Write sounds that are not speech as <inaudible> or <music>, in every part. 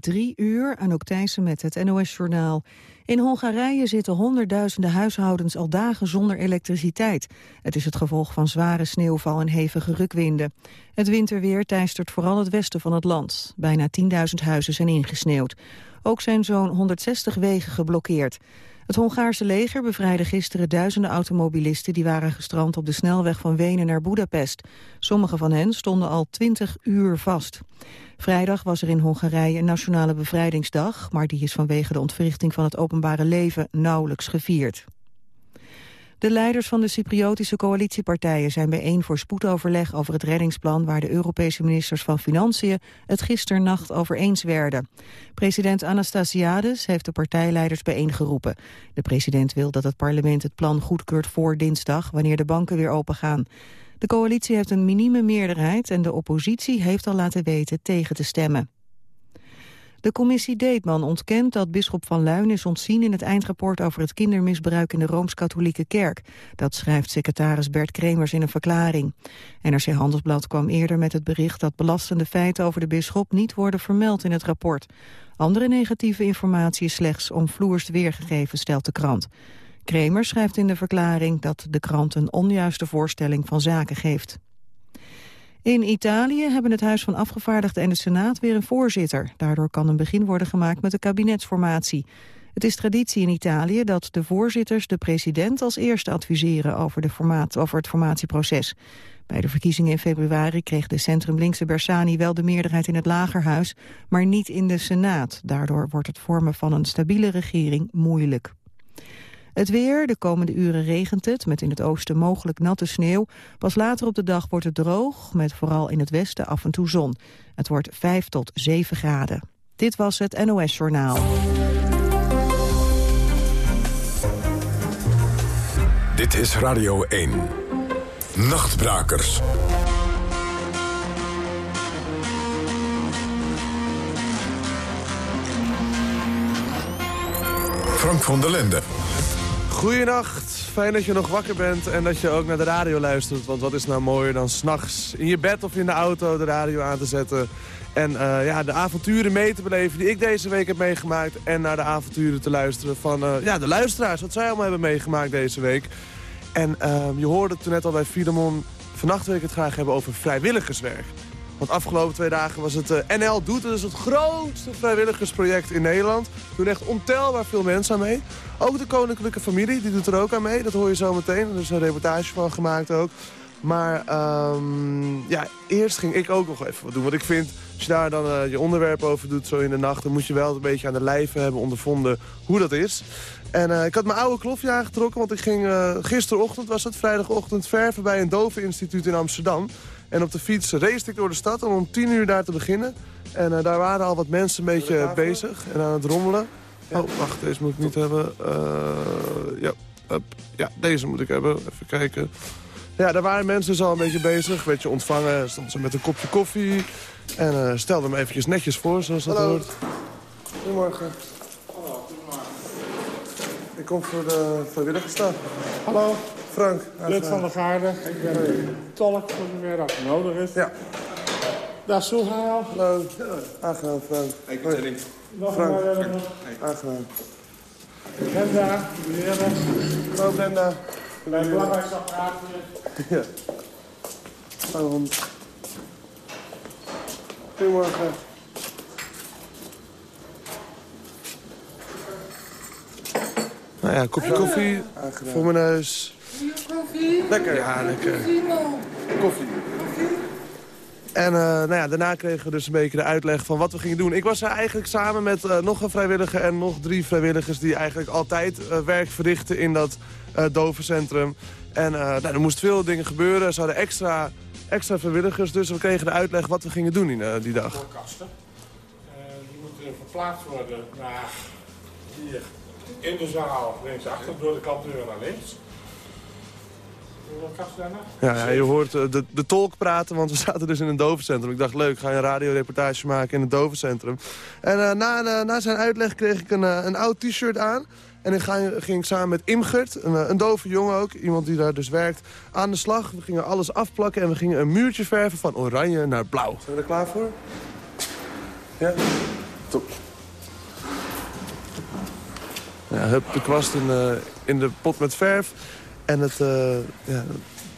Drie uur, Anouk Thijssen met het NOS-journaal. In Hongarije zitten honderdduizenden huishoudens al dagen zonder elektriciteit. Het is het gevolg van zware sneeuwval en hevige rukwinden. Het winterweer teistert vooral het westen van het land. Bijna 10.000 huizen zijn ingesneeuwd. Ook zijn zo'n 160 wegen geblokkeerd. Het Hongaarse leger bevrijdde gisteren duizenden automobilisten... die waren gestrand op de snelweg van Wenen naar Budapest. Sommige van hen stonden al 20 uur vast. Vrijdag was er in Hongarije een nationale bevrijdingsdag... maar die is vanwege de ontwrichting van het openbare leven nauwelijks gevierd. De leiders van de Cypriotische coalitiepartijen zijn bijeen voor spoedoverleg over het reddingsplan waar de Europese ministers van Financiën het gisternacht over eens werden. President Anastasiades heeft de partijleiders bijeengeroepen. De president wil dat het parlement het plan goedkeurt voor dinsdag wanneer de banken weer opengaan. De coalitie heeft een minieme meerderheid en de oppositie heeft al laten weten tegen te stemmen. De commissie Deetman ontkent dat bisschop van Luin is ontzien in het eindrapport over het kindermisbruik in de Rooms-Katholieke Kerk. Dat schrijft secretaris Bert Kremers in een verklaring. NRC Handelsblad kwam eerder met het bericht dat belastende feiten over de bisschop niet worden vermeld in het rapport. Andere negatieve informatie is slechts omvloerst weergegeven, stelt de krant. Kremers schrijft in de verklaring dat de krant een onjuiste voorstelling van zaken geeft. In Italië hebben het Huis van Afgevaardigden en de Senaat weer een voorzitter. Daardoor kan een begin worden gemaakt met de kabinetsformatie. Het is traditie in Italië dat de voorzitters de president als eerste adviseren over, de over het formatieproces. Bij de verkiezingen in februari kreeg de centrum-linkse Bersani wel de meerderheid in het lagerhuis, maar niet in de Senaat. Daardoor wordt het vormen van een stabiele regering moeilijk. Het weer, de komende uren regent het, met in het oosten mogelijk natte sneeuw. Pas later op de dag wordt het droog, met vooral in het westen af en toe zon. Het wordt 5 tot 7 graden. Dit was het NOS Journaal. Dit is Radio 1. Nachtbrakers. Frank van der Linden. Goedenacht, fijn dat je nog wakker bent en dat je ook naar de radio luistert. Want wat is nou mooier dan s'nachts in je bed of in de auto de radio aan te zetten... en uh, ja, de avonturen mee te beleven die ik deze week heb meegemaakt... en naar de avonturen te luisteren van uh, ja, de luisteraars, wat zij allemaal hebben meegemaakt deze week. En uh, je hoorde het toen net al bij Filemon, vannacht wil ik het graag hebben over vrijwilligerswerk. Want afgelopen twee dagen was het uh, NL Doet. Het is het grootste vrijwilligersproject in Nederland. Er doen echt ontelbaar veel mensen aan mee. Ook de koninklijke familie, die doet er ook aan mee. Dat hoor je zo meteen. Er is een reportage van gemaakt ook. Maar um, ja, eerst ging ik ook nog even wat doen. Want ik vind, als je daar dan uh, je onderwerp over doet zo in de nacht... dan moet je wel een beetje aan de lijve hebben ondervonden hoe dat is. En uh, ik had mijn oude klofje aangetrokken, want ik ging gisterochtend, was het vrijdagochtend, verven bij een doveninstituut in Amsterdam. En op de fiets race ik door de stad om om tien uur daar te beginnen. En uh, daar waren al wat mensen een beetje bezig en aan het rommelen. Ja. Oh, wacht, deze moet ik niet hebben. Uh, ja, up. ja, deze moet ik hebben. Even kijken. Ja, daar waren mensen dus al een beetje bezig. Weet je, ontvangen. Stonden ze met een kopje koffie. En uh, stelde hem eventjes netjes voor, zoals dat Hallo. hoort. Goedemorgen. Hallo, goedemorgen. Ik kom voor de vrijwilligersdag. Hallo, Frank. lid van de garde. Ik ben tolk voor zover dat nodig is. Ja. Dag Soehaal. Hallo. Aangenaam, Frank. Ik ben. Nog Frank. een uh, Aangenaam. Brenda, meneer. Hallo, Brenda. Mijn belangrijkste hier. Ja. Waarom? Goedemorgen. Nou ja, een kopje koffie voor mijn neus. Lekker, ja, lekker. Koffie. En eh, nou ja, daarna kregen we dus een beetje de uitleg van wat we gingen doen. Ik was er eigenlijk samen met eh, nog een vrijwilliger en nog drie vrijwilligers... die eigenlijk altijd eh, werk verrichten in dat dovencentrum. En nou, er moest veel dingen gebeuren. Ze hadden extra, extra vrijwilligers, dus we kregen de uitleg wat we gingen doen in, die dag. Voorkasten. die moeten verplaatst worden naar hier in de zaal, linksachter, door de kantdeur naar links. Ja, ja, je hoort uh, de, de tolk praten, want we <laughs> zaten dus in een dovencentrum. Ik dacht, leuk, ga je een radioreportage maken in het dovencentrum. En uh, na, uh, na zijn uitleg kreeg ik een, een oud t-shirt aan. En dan ging, ging ik samen met Imgert, een, een dove jongen ook, iemand die daar dus werkt, aan de slag. We gingen alles afplakken en we gingen een muurtje verven van oranje naar blauw. Zijn we er klaar voor? Ja? Stop. Ja, hup, de kwast in, de, in de pot met verf. En het, uh, ja,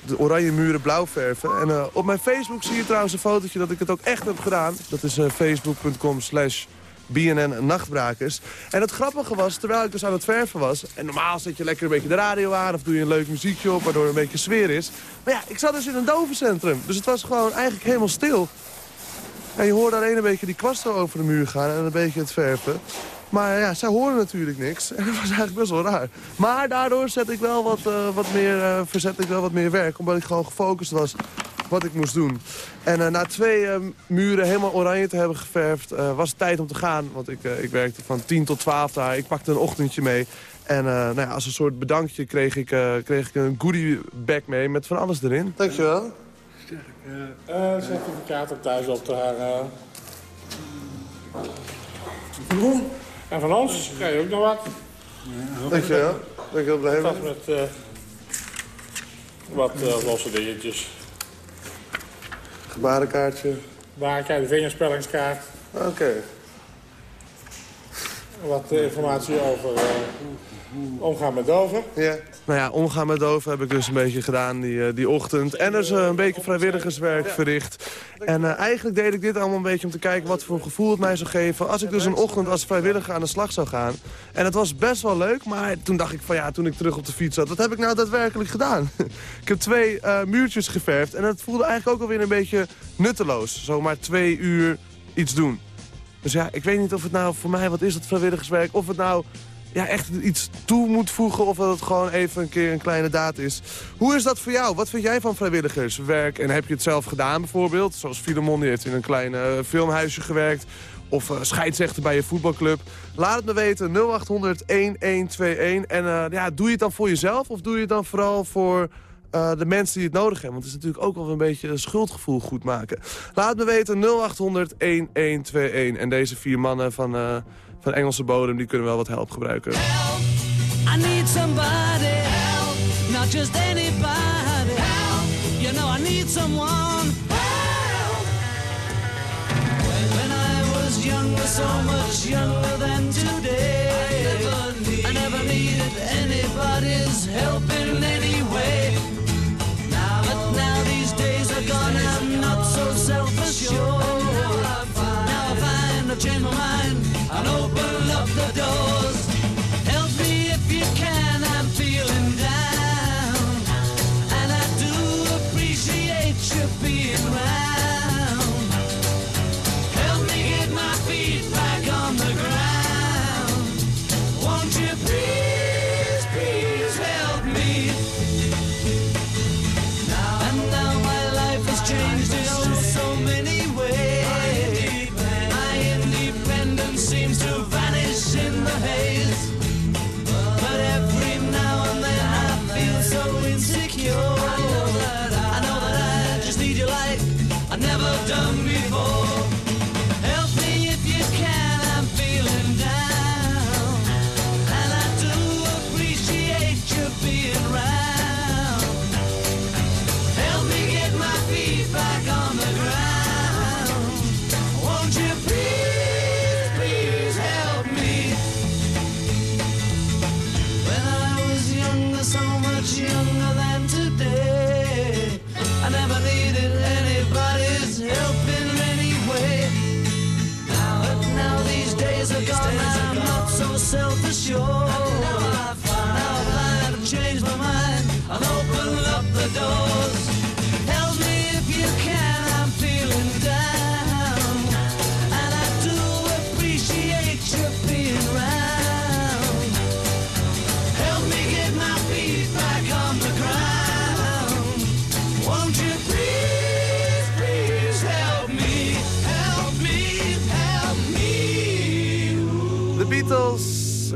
de oranje muren blauw verven. En uh, op mijn Facebook zie je trouwens een fotootje dat ik het ook echt heb gedaan. Dat is uh, facebook.com slash BNN Nachtbrakers. En het grappige was, terwijl ik dus aan het verven was... en normaal zet je lekker een beetje de radio aan... of doe je een leuk muziekje op, waardoor er een beetje sfeer is. Maar ja, ik zat dus in een dovencentrum. Dus het was gewoon eigenlijk helemaal stil. En je hoorde alleen een beetje die kwasten over de muur gaan... en een beetje het verven. Maar ja, zij horen natuurlijk niks. En <laughs> dat was eigenlijk best wel raar. Maar daardoor zet ik wel wat, uh, wat meer, uh, verzet ik wel wat meer werk. Omdat ik gewoon gefocust was wat ik moest doen. En uh, na twee muren helemaal oranje te hebben geverfd, was het tijd om te gaan. Want ik, ik werkte van 10 tot 12 daar. Ik pakte een ochtendje mee. En nou ja, als een soort bedankje kreeg ik, kreeg ik een goodie bag mee met van alles erin. Dankjewel. Uh, certificaat op thuis op te hangen. En van ons krijg je ook nog wat. Ja, Dankjewel. Dankjewel, blijven. Dat met uh, wat uh, losse dingetjes. Gebarenkaartje. Gebarenkaart, de vingerspellingskaart. Oké. Okay. Wat uh, informatie over omgaan met doven. Ja. Nou ja, omgaan met doven heb ik dus een beetje gedaan die, die ochtend. En dus een beetje vrijwilligerswerk verricht. En uh, eigenlijk deed ik dit allemaal een beetje om te kijken wat voor gevoel het mij zou geven... als ik dus een ochtend als vrijwilliger aan de slag zou gaan. En het was best wel leuk, maar toen dacht ik van ja, toen ik terug op de fiets zat... wat heb ik nou daadwerkelijk gedaan? <laughs> ik heb twee uh, muurtjes geverfd en het voelde eigenlijk ook alweer een beetje nutteloos. Zomaar twee uur iets doen. Dus ja, ik weet niet of het nou voor mij, wat is het vrijwilligerswerk... of het nou ja, echt iets toe moet voegen of dat het gewoon even een keer een kleine daad is. Hoe is dat voor jou? Wat vind jij van vrijwilligerswerk? En heb je het zelf gedaan bijvoorbeeld? Zoals Filemon, die heeft in een klein uh, filmhuisje gewerkt. Of uh, scheidsrechter bij je voetbalclub. Laat het me weten, 0800 1121. En uh, ja, doe je het dan voor jezelf of doe je het dan vooral voor... De mensen die het nodig hebben. Want het is natuurlijk ook wel een beetje een schuldgevoel goed maken. Laat me weten 0800 1121. En deze vier mannen van, van Engelse bodem die kunnen wel wat help gebruiken. Help, I need somebody. Help, not just anybody. Help, you know I need someone. Help. When I was younger, so much younger than today. I never, need, I never needed anybody's help in the doors.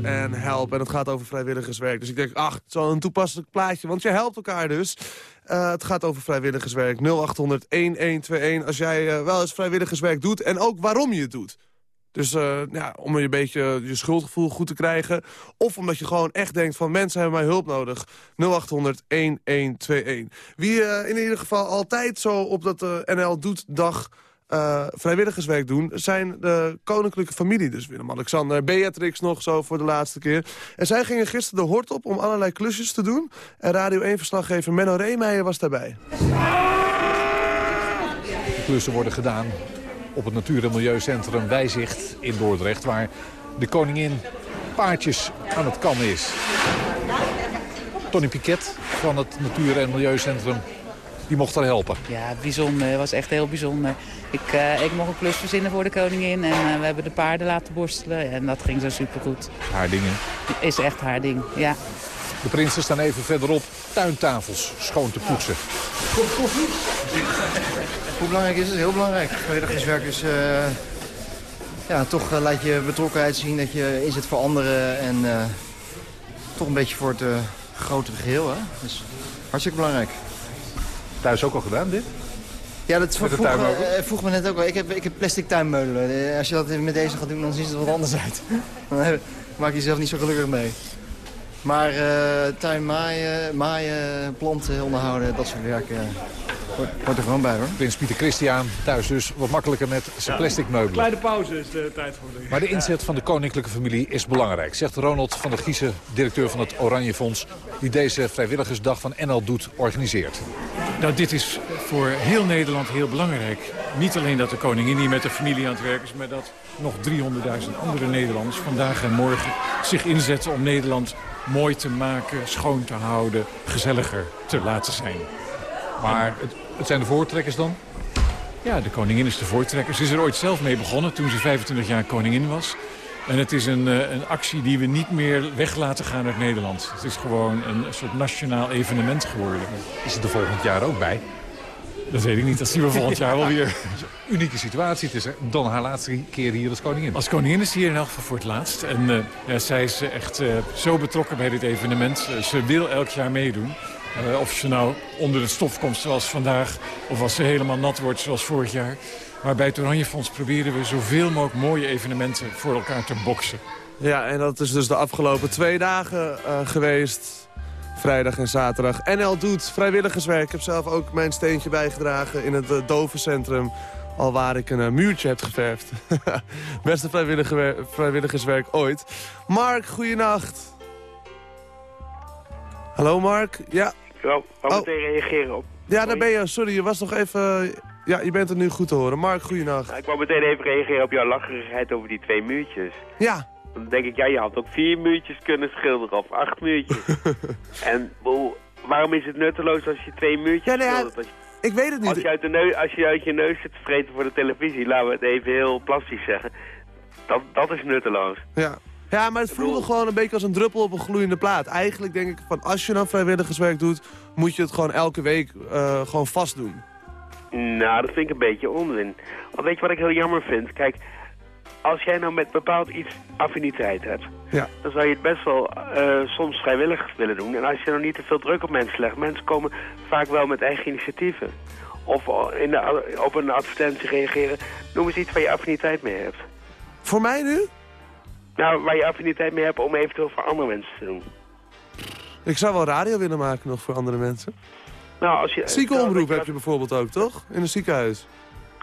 En Help. En het gaat over vrijwilligerswerk. Dus ik denk, ach, zo'n toepasselijk plaatje. Want je helpt elkaar dus. Uh, het gaat over vrijwilligerswerk. 0800-1121 als jij uh, wel eens vrijwilligerswerk doet. En ook waarom je het doet. Dus uh, ja, om je een beetje je schuldgevoel goed te krijgen. Of omdat je gewoon echt denkt van mensen hebben mij hulp nodig. 0800-1121. Wie in ieder geval altijd zo op dat NL Doet dag eh, vrijwilligerswerk doen... zijn de koninklijke familie, dus Willem-Alexander, Beatrix nog zo voor de laatste keer. En zij gingen gisteren de hort op om allerlei klusjes te doen. En Radio 1-verslaggever Menno Reemeijer was daarbij. De klussen worden gedaan op het Natuur- en Milieucentrum Wijzicht in Dordrecht... waar de koningin paardjes aan het kammen is. Tony Piquet van het Natuur- en Milieucentrum die mocht haar helpen. Ja, bijzonder. Het was echt heel bijzonder. Ik, uh, ik mocht een klus verzinnen voor de koningin en uh, we hebben de paarden laten borstelen. En dat ging zo supergoed. Haar dingen. Is echt haar ding, ja. De prinsen staan even verderop tuintafels schoon te poetsen. Kop koffie? Hoe belangrijk is het? Heel belangrijk. Vrijwilligerswerk is... Uh, ja, toch laat je betrokkenheid zien dat je inzet voor anderen. En toch een beetje voor het grotere geheel. Hè? Dus hartstikke belangrijk. Thuis ook al gedaan, dit? Ja, dat vroeg, vroeg, uh, vroeg me net ook al. Ik heb, ik heb plastic tuinmeubelen. Als je dat met deze gaat doen, dan ziet het er wat anders uit. <laughs> dan maak je jezelf niet zo gelukkig mee. Maar uh, tuin maaien, maaien, planten onderhouden, dat soort werk... Uh, Hoort er gewoon bij hoor. Prins Pieter Christian thuis dus wat makkelijker met zijn plastic meubelen. Kleine pauze is de tijd voor Maar de inzet van de koninklijke familie is belangrijk, zegt Ronald van der Giezen, directeur van het Oranje Fonds, die deze vrijwilligersdag van NL Doet organiseert. Nou, dit is voor heel Nederland heel belangrijk. Niet alleen dat de koningin hier met de familie aan het werk is... maar dat nog 300.000 andere Nederlanders vandaag en morgen zich inzetten... om Nederland mooi te maken, schoon te houden, gezelliger te laten zijn. Maar het, het zijn de voortrekkers dan? Ja, de koningin is de voortrekker. Ze is er ooit zelf mee begonnen toen ze 25 jaar koningin was. En het is een, een actie die we niet meer weg laten gaan uit Nederland. Het is gewoon een soort nationaal evenement geworden. Is het er volgend jaar ook bij? Dat weet ik niet, dat zien we <laughs> volgend jaar wel weer. Unieke situatie. Het is dan haar laatste keer hier als koningin. Als koningin is hier in elk geval voor het laatst. En uh, ja, zij is echt uh, zo betrokken bij dit evenement. Uh, ze wil elk jaar meedoen. Uh, of ze nou onder de stof komt zoals vandaag... of als ze helemaal nat wordt zoals vorig jaar. Maar bij het Oranje Fonds proberen we zoveel mogelijk mooie evenementen voor elkaar te boksen. Ja, en dat is dus de afgelopen twee dagen uh, geweest. Vrijdag en zaterdag. NL doet vrijwilligerswerk. Ik heb zelf ook mijn steentje bijgedragen in het uh, dovencentrum. Al waar ik een uh, muurtje heb geverfd. <laughs> Beste vrijwilligerswerk ooit. Mark, goeienacht. Hallo Mark, ja. Ik wou oh. meteen reageren op. Ja, daar ben je. Sorry, je was nog even... Ja, je bent er nu goed te horen. Mark, goeienacht. Ja, ik wou meteen even reageren op jouw lacherigheid over die twee muurtjes. Ja. Dan denk ik, ja, je had ook vier muurtjes kunnen schilderen of acht muurtjes. <laughs> en waarom is het nutteloos als je twee muurtjes ja, nee, schildert? Als je, ik weet het niet. Als je, uit de neus, als je uit je neus zit te vreten voor de televisie, laten we het even heel plastisch zeggen. Dat, dat is nutteloos. Ja. Ja, maar het voelde gewoon een beetje als een druppel op een gloeiende plaat. Eigenlijk denk ik van als je dan vrijwilligerswerk doet, moet je het gewoon elke week uh, gewoon vast doen. Nou, dat vind ik een beetje onzin. Want weet je wat ik heel jammer vind? Kijk, als jij nou met bepaald iets affiniteit hebt, ja. dan zou je het best wel uh, soms vrijwillig willen doen. En als je nou niet te veel druk op mensen legt, mensen komen vaak wel met eigen initiatieven. Of in de, op een advertentie reageren. Noem eens iets waar je affiniteit mee hebt. Voor mij nu? Nou, waar je affiniteit mee hebt om eventueel voor andere mensen te doen. Ik zou wel radio willen maken nog voor andere mensen. Nou, als je... Ziekenomroep heb je bijvoorbeeld ook, toch? In een ziekenhuis.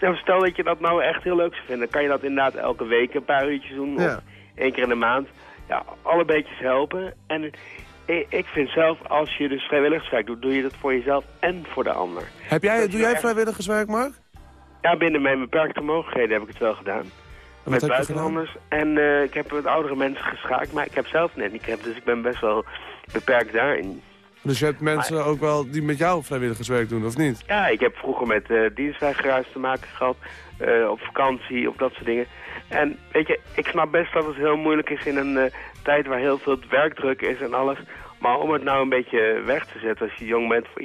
Nou, stel dat je dat nou echt heel leuk zou vinden. Dan kan je dat inderdaad elke week een paar uurtjes doen. Ja. Of één keer in de maand. Ja, alle beetjes helpen. En ik vind zelf, als je dus vrijwilligerswerk doet, doe je dat voor jezelf en voor de ander. Heb jij, doe jij vrijwilligerswerk, Mark? Ja, binnen mijn beperkte mogelijkheden heb ik het wel gedaan. Met buitenlanders. En uh, ik heb met oudere mensen geschaakt, maar ik heb zelf een handicap, dus ik ben best wel beperkt daarin. Dus je hebt mensen maar, ook wel die met jou vrijwilligerswerk doen, of niet? Ja, ik heb vroeger met uh, dienstweigeraars te maken gehad, uh, op vakantie, of dat soort dingen. En weet je, ik snap best dat het heel moeilijk is in een uh, tijd waar heel veel werkdruk is en alles. Maar om het nou een beetje weg te zetten als je jong bent voor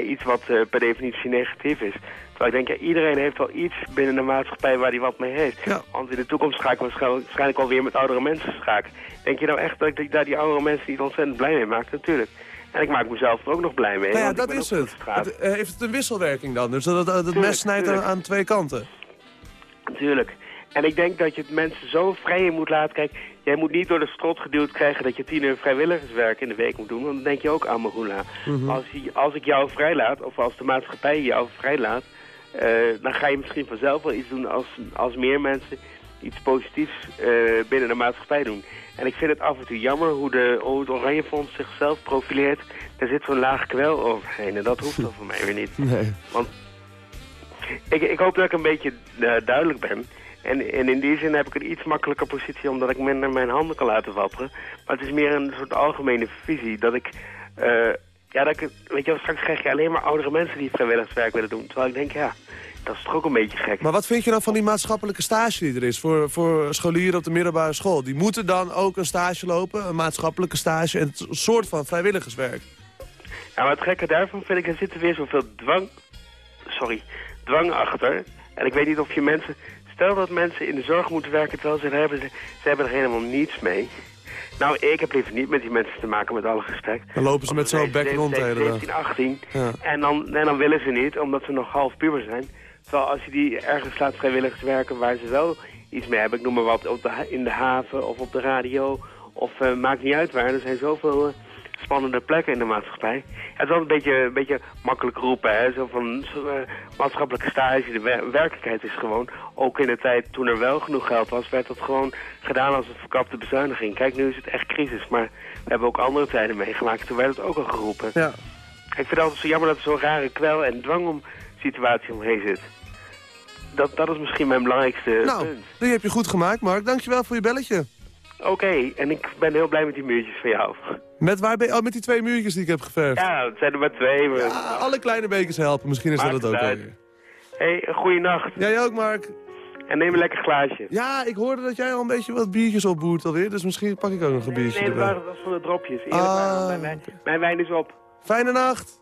iets wat per definitie negatief is. Terwijl ik denk, ja, iedereen heeft wel iets binnen de maatschappij waar hij wat mee heeft. Ja. Want in de toekomst ga ik waarschijnlijk, waarschijnlijk alweer met oudere mensen schaken. Denk je nou echt dat ik daar die oudere mensen niet ontzettend blij mee maak? Natuurlijk. En ik maak mezelf er ook nog blij mee. Nou ja, dat is het. het uh, heeft het een wisselwerking dan? Dus dat het, mes snijdt aan, aan twee kanten? Natuurlijk. En ik denk dat je het mensen zo vrij in moet laten. Kijk, jij moet niet door de strot geduwd krijgen dat je tien uur vrijwilligerswerk in de week moet doen. Want dan denk je ook aan Mahula. Mhm. Mm -hmm. als, als ik jou vrijlaat, of als de maatschappij jou vrijlaat, dan ga je misschien vanzelf wel iets doen als, als meer mensen iets positiefs binnen de maatschappij doen. En ik vind het af en toe jammer hoe, de, hoe het Oranje Fonds zichzelf profileert. Daar zit zo'n laag kwel overheen en dat hoeft dan voor mij weer niet. <laughs> Nee. Want ik, ik hoop dat ik een beetje duidelijk ben. En, en in die zin heb ik een iets makkelijker positie omdat ik minder mijn handen kan laten wapperen. Maar het is meer een soort algemene visie dat ik... Uh, ja, dat ik, weet je wel, straks krijg je alleen maar oudere mensen die vrijwilligerswerk willen doen. Terwijl ik denk, ja, dat is toch ook een beetje gek. Maar wat vind je dan van die maatschappelijke stage die er is voor, voor scholieren op de middelbare school? Die moeten dan ook een stage lopen, een maatschappelijke stage, en een soort van vrijwilligerswerk. Ja, maar het gekke daarvan vind ik, er zit er weer zoveel dwang, sorry, dwang achter. En ik weet niet of je mensen Stel dat mensen in de zorg moeten werken terwijl ze, hebben, ze, ze hebben er helemaal niets mee. Nou, ik heb liever niet met die mensen te maken, met alle respect. Dan lopen ze met zo'n bek rond de hele dag. 17, 18. Ja. En, dan, en dan willen ze niet, omdat ze nog half puber zijn. Terwijl als je die ergens laat vrijwilligers werken waar ze wel iets mee hebben... ik noem maar wat, op de, in de haven of op de radio... of uh, maakt niet uit waar, er zijn zoveel... Uh, spannende plekken in de maatschappij. Het is wel een beetje, een beetje makkelijk roepen, hè? Zo van zo, uh, maatschappelijke stage. De werkelijkheid is gewoon, ook in de tijd toen er wel genoeg geld was, werd dat gewoon gedaan als een verkapte bezuiniging. Kijk, nu is het echt crisis, maar we hebben ook andere tijden meegemaakt. Toen werd het ook al geroepen. Ja. Ik vind het altijd zo jammer dat er zo'n rare kwel- en dwangom situatie omheen zit. Dat, dat is misschien mijn belangrijkste nou, punt. die heb je goed gemaakt, Mark. Dankjewel voor je belletje. Oké, en ik ben heel blij met die muurtjes van jou. Met, waar ben, oh, met die twee muurtjes die ik heb geverfd? Ja, het zijn er maar twee. Maar... Ja, alle kleine bekers helpen. Misschien is dat het ook Hé, hey, een goede nacht. Jij ook, Mark. En neem een lekker glaasje. Ja, ik hoorde dat jij al een beetje wat biertjes opboert alweer. Dus misschien pak ik ook nog een biertje Nee, nee dat was van de dropjes. Eerlijk ah, mijn wijn is op. Fijne nacht.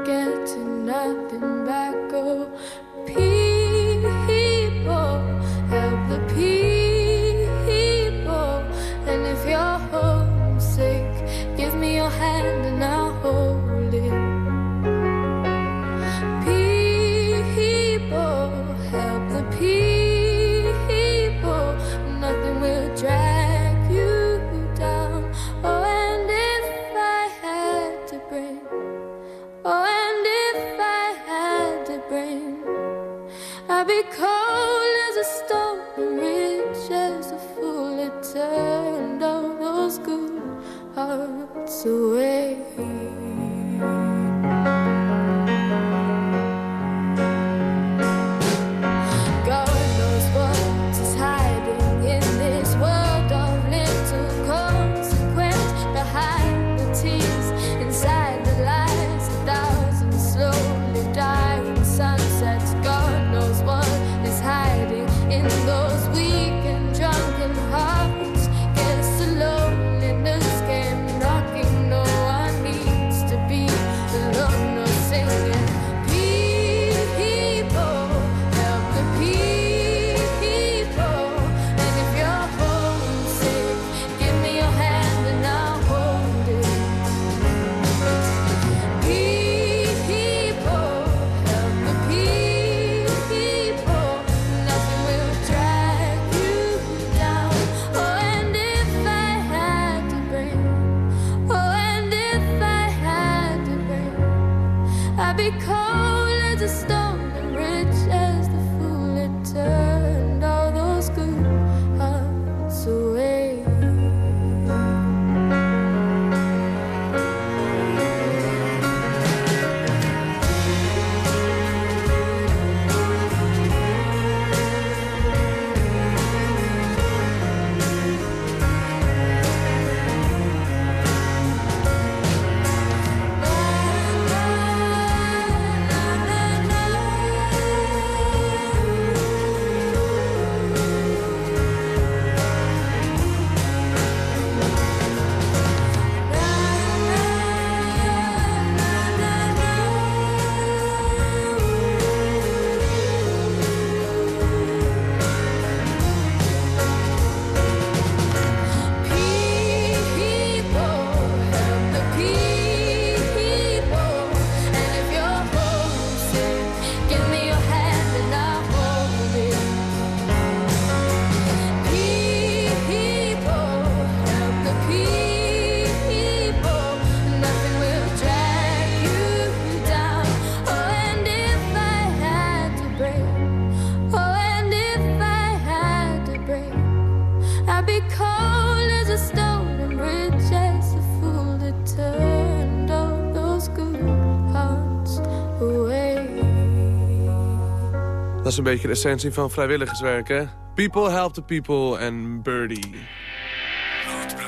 Dat is een beetje de essentie van vrijwilligerswerk, hè? People help the people en Birdie.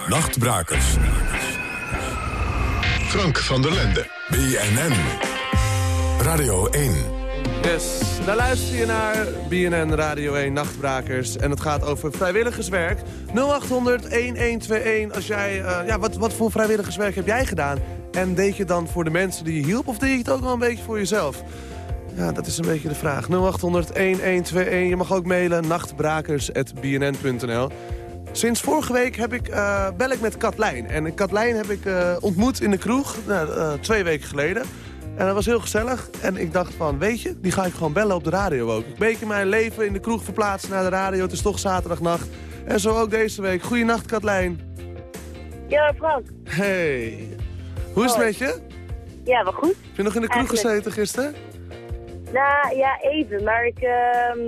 Nachtbrakers. Frank van der Lende. BNN. Radio 1. Yes, daar luister je naar BNN Radio 1 Nachtbrakers. En het gaat over vrijwilligerswerk. 0800-1121. Als jij, uh, ja, wat, wat voor vrijwilligerswerk heb jij gedaan? En deed je dan voor de mensen die je hielp? Of deed je het ook wel een beetje voor jezelf? Ja, dat is een beetje de vraag. 0800-1121. Je mag ook mailen nachtbrakers.bnn.nl. Sinds vorige week heb ik, uh, bel ik met Katlijn. En Katlijn heb ik uh, ontmoet in de kroeg, uh, twee weken geleden. En dat was heel gezellig. En ik dacht van, weet je, die ga ik gewoon bellen op de radio ook. Ik beetje mijn leven in de kroeg verplaatsen naar de radio. Het is toch zaterdagnacht. En zo ook deze week. Goeienacht, Katlijn. Ja, Frank. Hey. Hoe is het met je? Ja, wel goed. Heb je nog in de kroeg gezeten gisteren? Nou, ja, even. Maar ik, uh,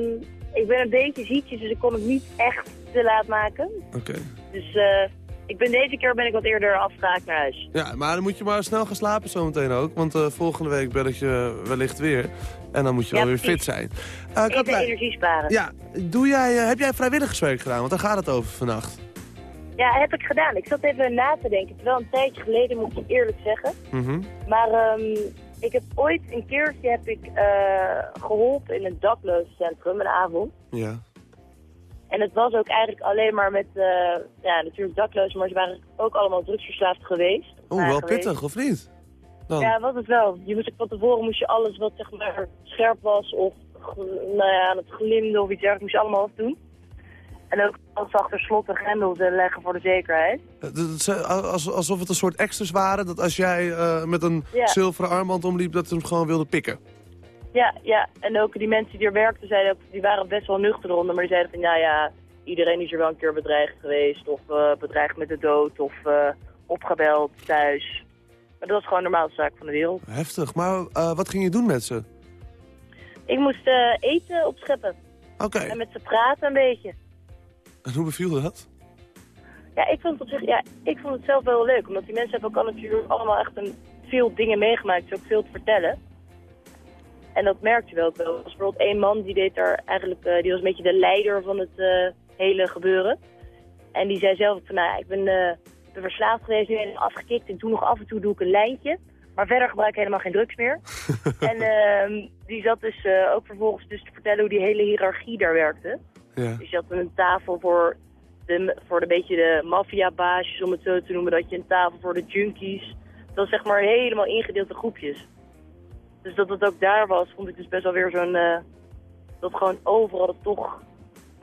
ik ben een beetje ziekjes, dus ik kon het niet echt te laat maken. Oké. Dus uh, ik ben deze keer ben ik wat eerder afgehaakt naar huis. Ja, maar dan moet je maar snel gaan slapen zometeen ook. Want uh, volgende week bel ik je wellicht weer. En dan moet je ja, wel weer fit zijn. Uh, Even energie sparen. Ja, doe jij, heb jij vrijwilligerswerk gedaan? Want daar gaat het over vannacht. Ja, heb ik gedaan. Ik zat even na te denken. Terwijl een tijdje geleden, moet ik eerlijk zeggen. Mm -hmm. Maar um, ik heb ooit een keertje heb ik, uh, geholpen in een daklozencentrum, een avond. Ja. En het was ook eigenlijk alleen maar met, uh, ja, natuurlijk daklozen, maar ze waren ook allemaal drugsverslaafd geweest. Oeh, wel geweest. pittig, of niet? Dan. Ja, was het wel. Je moest van tevoren moest je alles wat zeg maar scherp was of nou ja, aan het glimmen of iets dergelijks, moest je allemaal afdoen. En ook alles achter slot en grendel te leggen voor de zekerheid. Alsof het een soort extras waren, dat als jij uh, met een ja. zilveren armband omliep, dat ze hem gewoon wilden pikken. Ja, ja, en ook die mensen die er werkten, zeiden ook, die waren best wel nuchter onder, maar die zeiden van, nou ja, iedereen is er wel een keer bedreigd geweest, of uh, bedreigd met de dood, of uh, opgebeld thuis. Maar dat was gewoon een normale zaak van de wereld. Heftig, maar wat ging je doen met ze? Ik moest eten opscheppen. Oké. Okay. En met ze praten een beetje. En hoe beviel dat? Ja, ik vond het op zich, ja, ik vond het zelf wel leuk. Omdat die mensen hebben ook al natuurlijk allemaal echt een, veel dingen meegemaakt. Dus ook veel te vertellen. En dat merkte je wel. Er was bijvoorbeeld één man die deed daar eigenlijk, uh, die was een beetje de leider van het uh, hele gebeuren. En die zei zelf van, nou, ik ben, uh, ben verslaafd geweest, nu ben afgekikt en toen nog af en toe doe ik een lijntje. Maar verder gebruik ik helemaal geen drugs meer. <laughs> en ehm, die zat dus ook vervolgens dus te vertellen hoe die hele hiërarchie daar werkte. Ja. Dus je had een tafel voor de, voor een beetje de maffiabaasjes, om het zo te noemen. Dat je een tafel voor de junkies. Dat was zeg maar helemaal ingedeelde groepjes. Dus dat het ook daar was, vond ik dus best wel weer zo'n... Uh, dat gewoon overal toch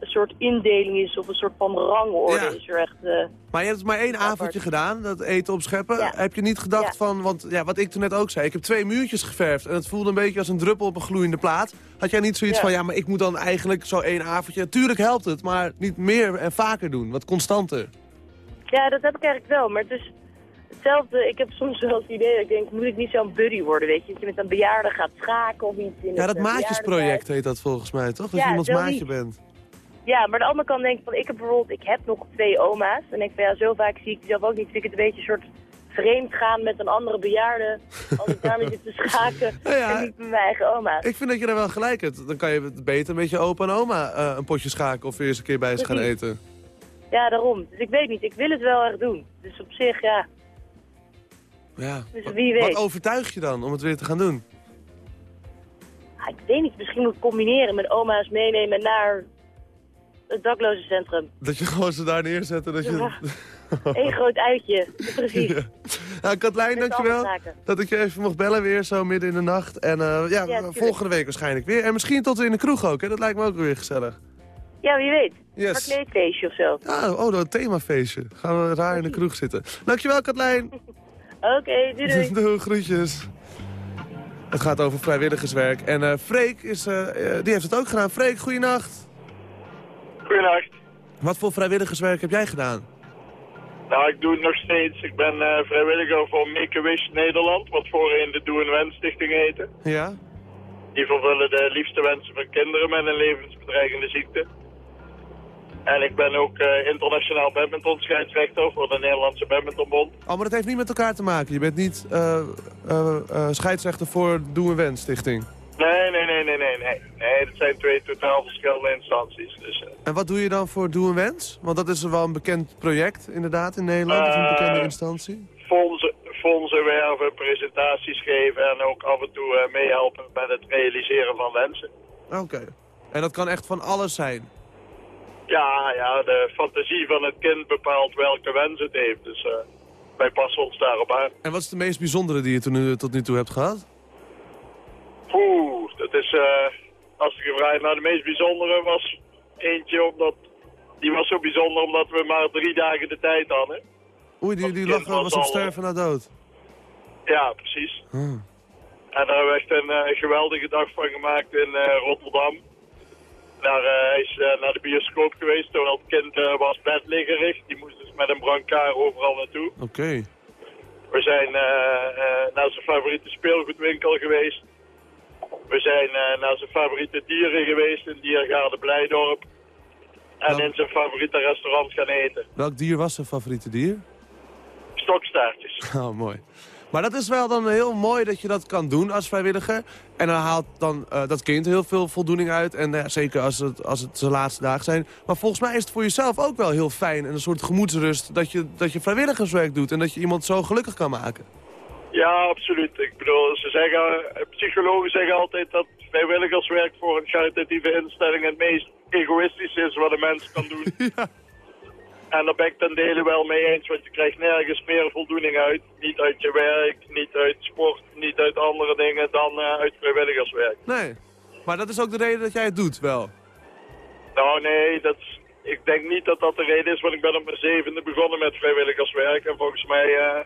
een soort indeling is of een soort van rangorde. Ja. Is er echt, uh, maar je hebt het maar één apart. avondje gedaan, dat eten opscheppen. Ja. Heb je niet gedacht Ja. van, want ja, wat ik toen net ook zei, ik heb twee muurtjes geverfd. En het voelde een beetje als een druppel op een gloeiende plaat. Had jij niet zoiets van, ja, maar ik moet dan eigenlijk zo één avondje... Tuurlijk helpt het, maar niet meer en vaker doen, wat constanter. Ja, dat heb ik eigenlijk wel. Maar het is hetzelfde. Ik heb soms wel het idee dat ik denk, moet ik niet zo'n buddy worden, weet je? Dat je met een bejaarde gaat schaken of iets. In Ja, dat eh, maatjesproject heet dat volgens mij, toch? Dat Ja, je iemands maatje bent. Ja, maar de andere kant denk ik van, ik heb bijvoorbeeld, ik heb nog twee oma's. En ik van, ja, zo vaak zie ik die zelf ook niet. Vind ik het een beetje een soort vreemd gaan met een andere bejaarde. Als ik daarmee zit te <laughs> schaken Nou ja. en niet met mijn eigen oma's. Ik vind dat je er wel gelijk hebt. Dan kan je het beter met je opa en oma eh, een potje schaken of weer eens een keer bij ze gaan eten. Ja, daarom. Dus ik weet niet, ik wil het wel echt doen. Dus op zich, ja. Ja. Dus Wat- wie weet. Wat overtuig je dan om het weer te gaan doen? Ah, ik weet niet, misschien moet ik combineren met oma's meenemen naar het daklozencentrum. Dat je gewoon ze daar neerzet en dat je... Ja. Eén <laughs> groot uitje, precies. Ja. Nou, Katlijn, dankjewel dat ik je even mocht bellen weer zo midden in de nacht. En eh, ja, volgende week waarschijnlijk weer. En misschien tot in de kroeg ook, hè? Dat lijkt me ook weer gezellig. Ja, wie weet. Yes. Een verkleedfeestje of zo. Oh, dat themafeestje. Gaan we raar in de kroeg zitten. Dankjewel, Katlijn. <laughs> Oké, doei doei. <laughs> Doei, groetjes. Het gaat over vrijwilligerswerk. En eh Freek, is, eh, die heeft het ook gedaan. Freek, goeienacht. Goedenacht. Wat voor vrijwilligerswerk heb jij gedaan? Nou, ik doe het nog steeds. Ik ben eh, vrijwilliger voor Make-A-Wish Nederland, wat voorheen de Doe een Wens Stichting heette. Ja? Die vervullen de liefste wensen van kinderen met een levensbedreigende ziekte. En ik ben ook eh, internationaal badminton scheidsrechter voor de Nederlandse badmintonbond. Oh, maar dat heeft niet met elkaar te maken. Je bent niet eh, scheidsrechter voor Doe een Wens Stichting. Nee, nee, nee, nee, nee, nee. Nee, zijn. Het zijn twee totaal verschillende instanties. Dus, En wat doe je dan voor Doe een Wens? Want dat is wel een bekend project inderdaad in Nederland. Dat is een bekende instantie. Fondsen, fondsen werven, presentaties geven en ook af en toe meehelpen met het realiseren van wensen. Oké. En dat kan echt van alles zijn? Ja, ja, de fantasie van het kind bepaalt welke wens het heeft. Dus uh, wij passen ons daarop aan. En wat is de meest bijzondere die je tot nu, tot nu toe hebt gehad? Oeh, dat is... Uh, als ik vraag nou de meest bijzondere was eentje omdat... Die was zo bijzonder omdat we maar drie dagen de tijd hadden. Oei, die, die lag, was, was op sterven naar dood? Ja, precies. Hmm. En daar hebben we echt een uh, geweldige dag van gemaakt in Rotterdam. Daar, uh, is naar de bioscoop geweest, terwijl het kind was bedliggerig. Die moest dus met een brancard overal naartoe. Oké. We zijn naar zijn favoriete speelgoedwinkel geweest. We zijn naar zijn favoriete dieren geweest in Diergaarde Blijdorp. En in zijn favoriete restaurant gaan eten. Welk dier was zijn favoriete dier? Stokstaartjes. <laughs> Oh, mooi. Maar dat is wel dan heel mooi dat je dat kan doen als vrijwilliger. En dan haalt dan uh, dat kind heel veel voldoening uit. En uh, zeker als het, als het zijn laatste dagen zijn. Maar volgens mij is het voor jezelf ook wel heel fijn. En een soort gemoedsrust dat je, dat je vrijwilligerswerk doet. En dat je iemand zo gelukkig kan maken. Ja, absoluut. Ik bedoel, ze zeggen, psychologen zeggen altijd dat vrijwilligerswerk voor een caritatieve instelling het meest egoïstisch is wat een mens kan doen. <laughs> ja. En daar ben ik ten dele wel mee eens, want je krijgt nergens meer voldoening uit. Niet uit je werk, niet uit sport, niet uit andere dingen dan uh, uit vrijwilligerswerk. Nee, maar dat is ook de reden dat jij het doet, wel? Nou nee, dat is, ik denk niet dat dat de reden is, want ik ben op mijn zevende begonnen met vrijwilligerswerk. En volgens mij uh,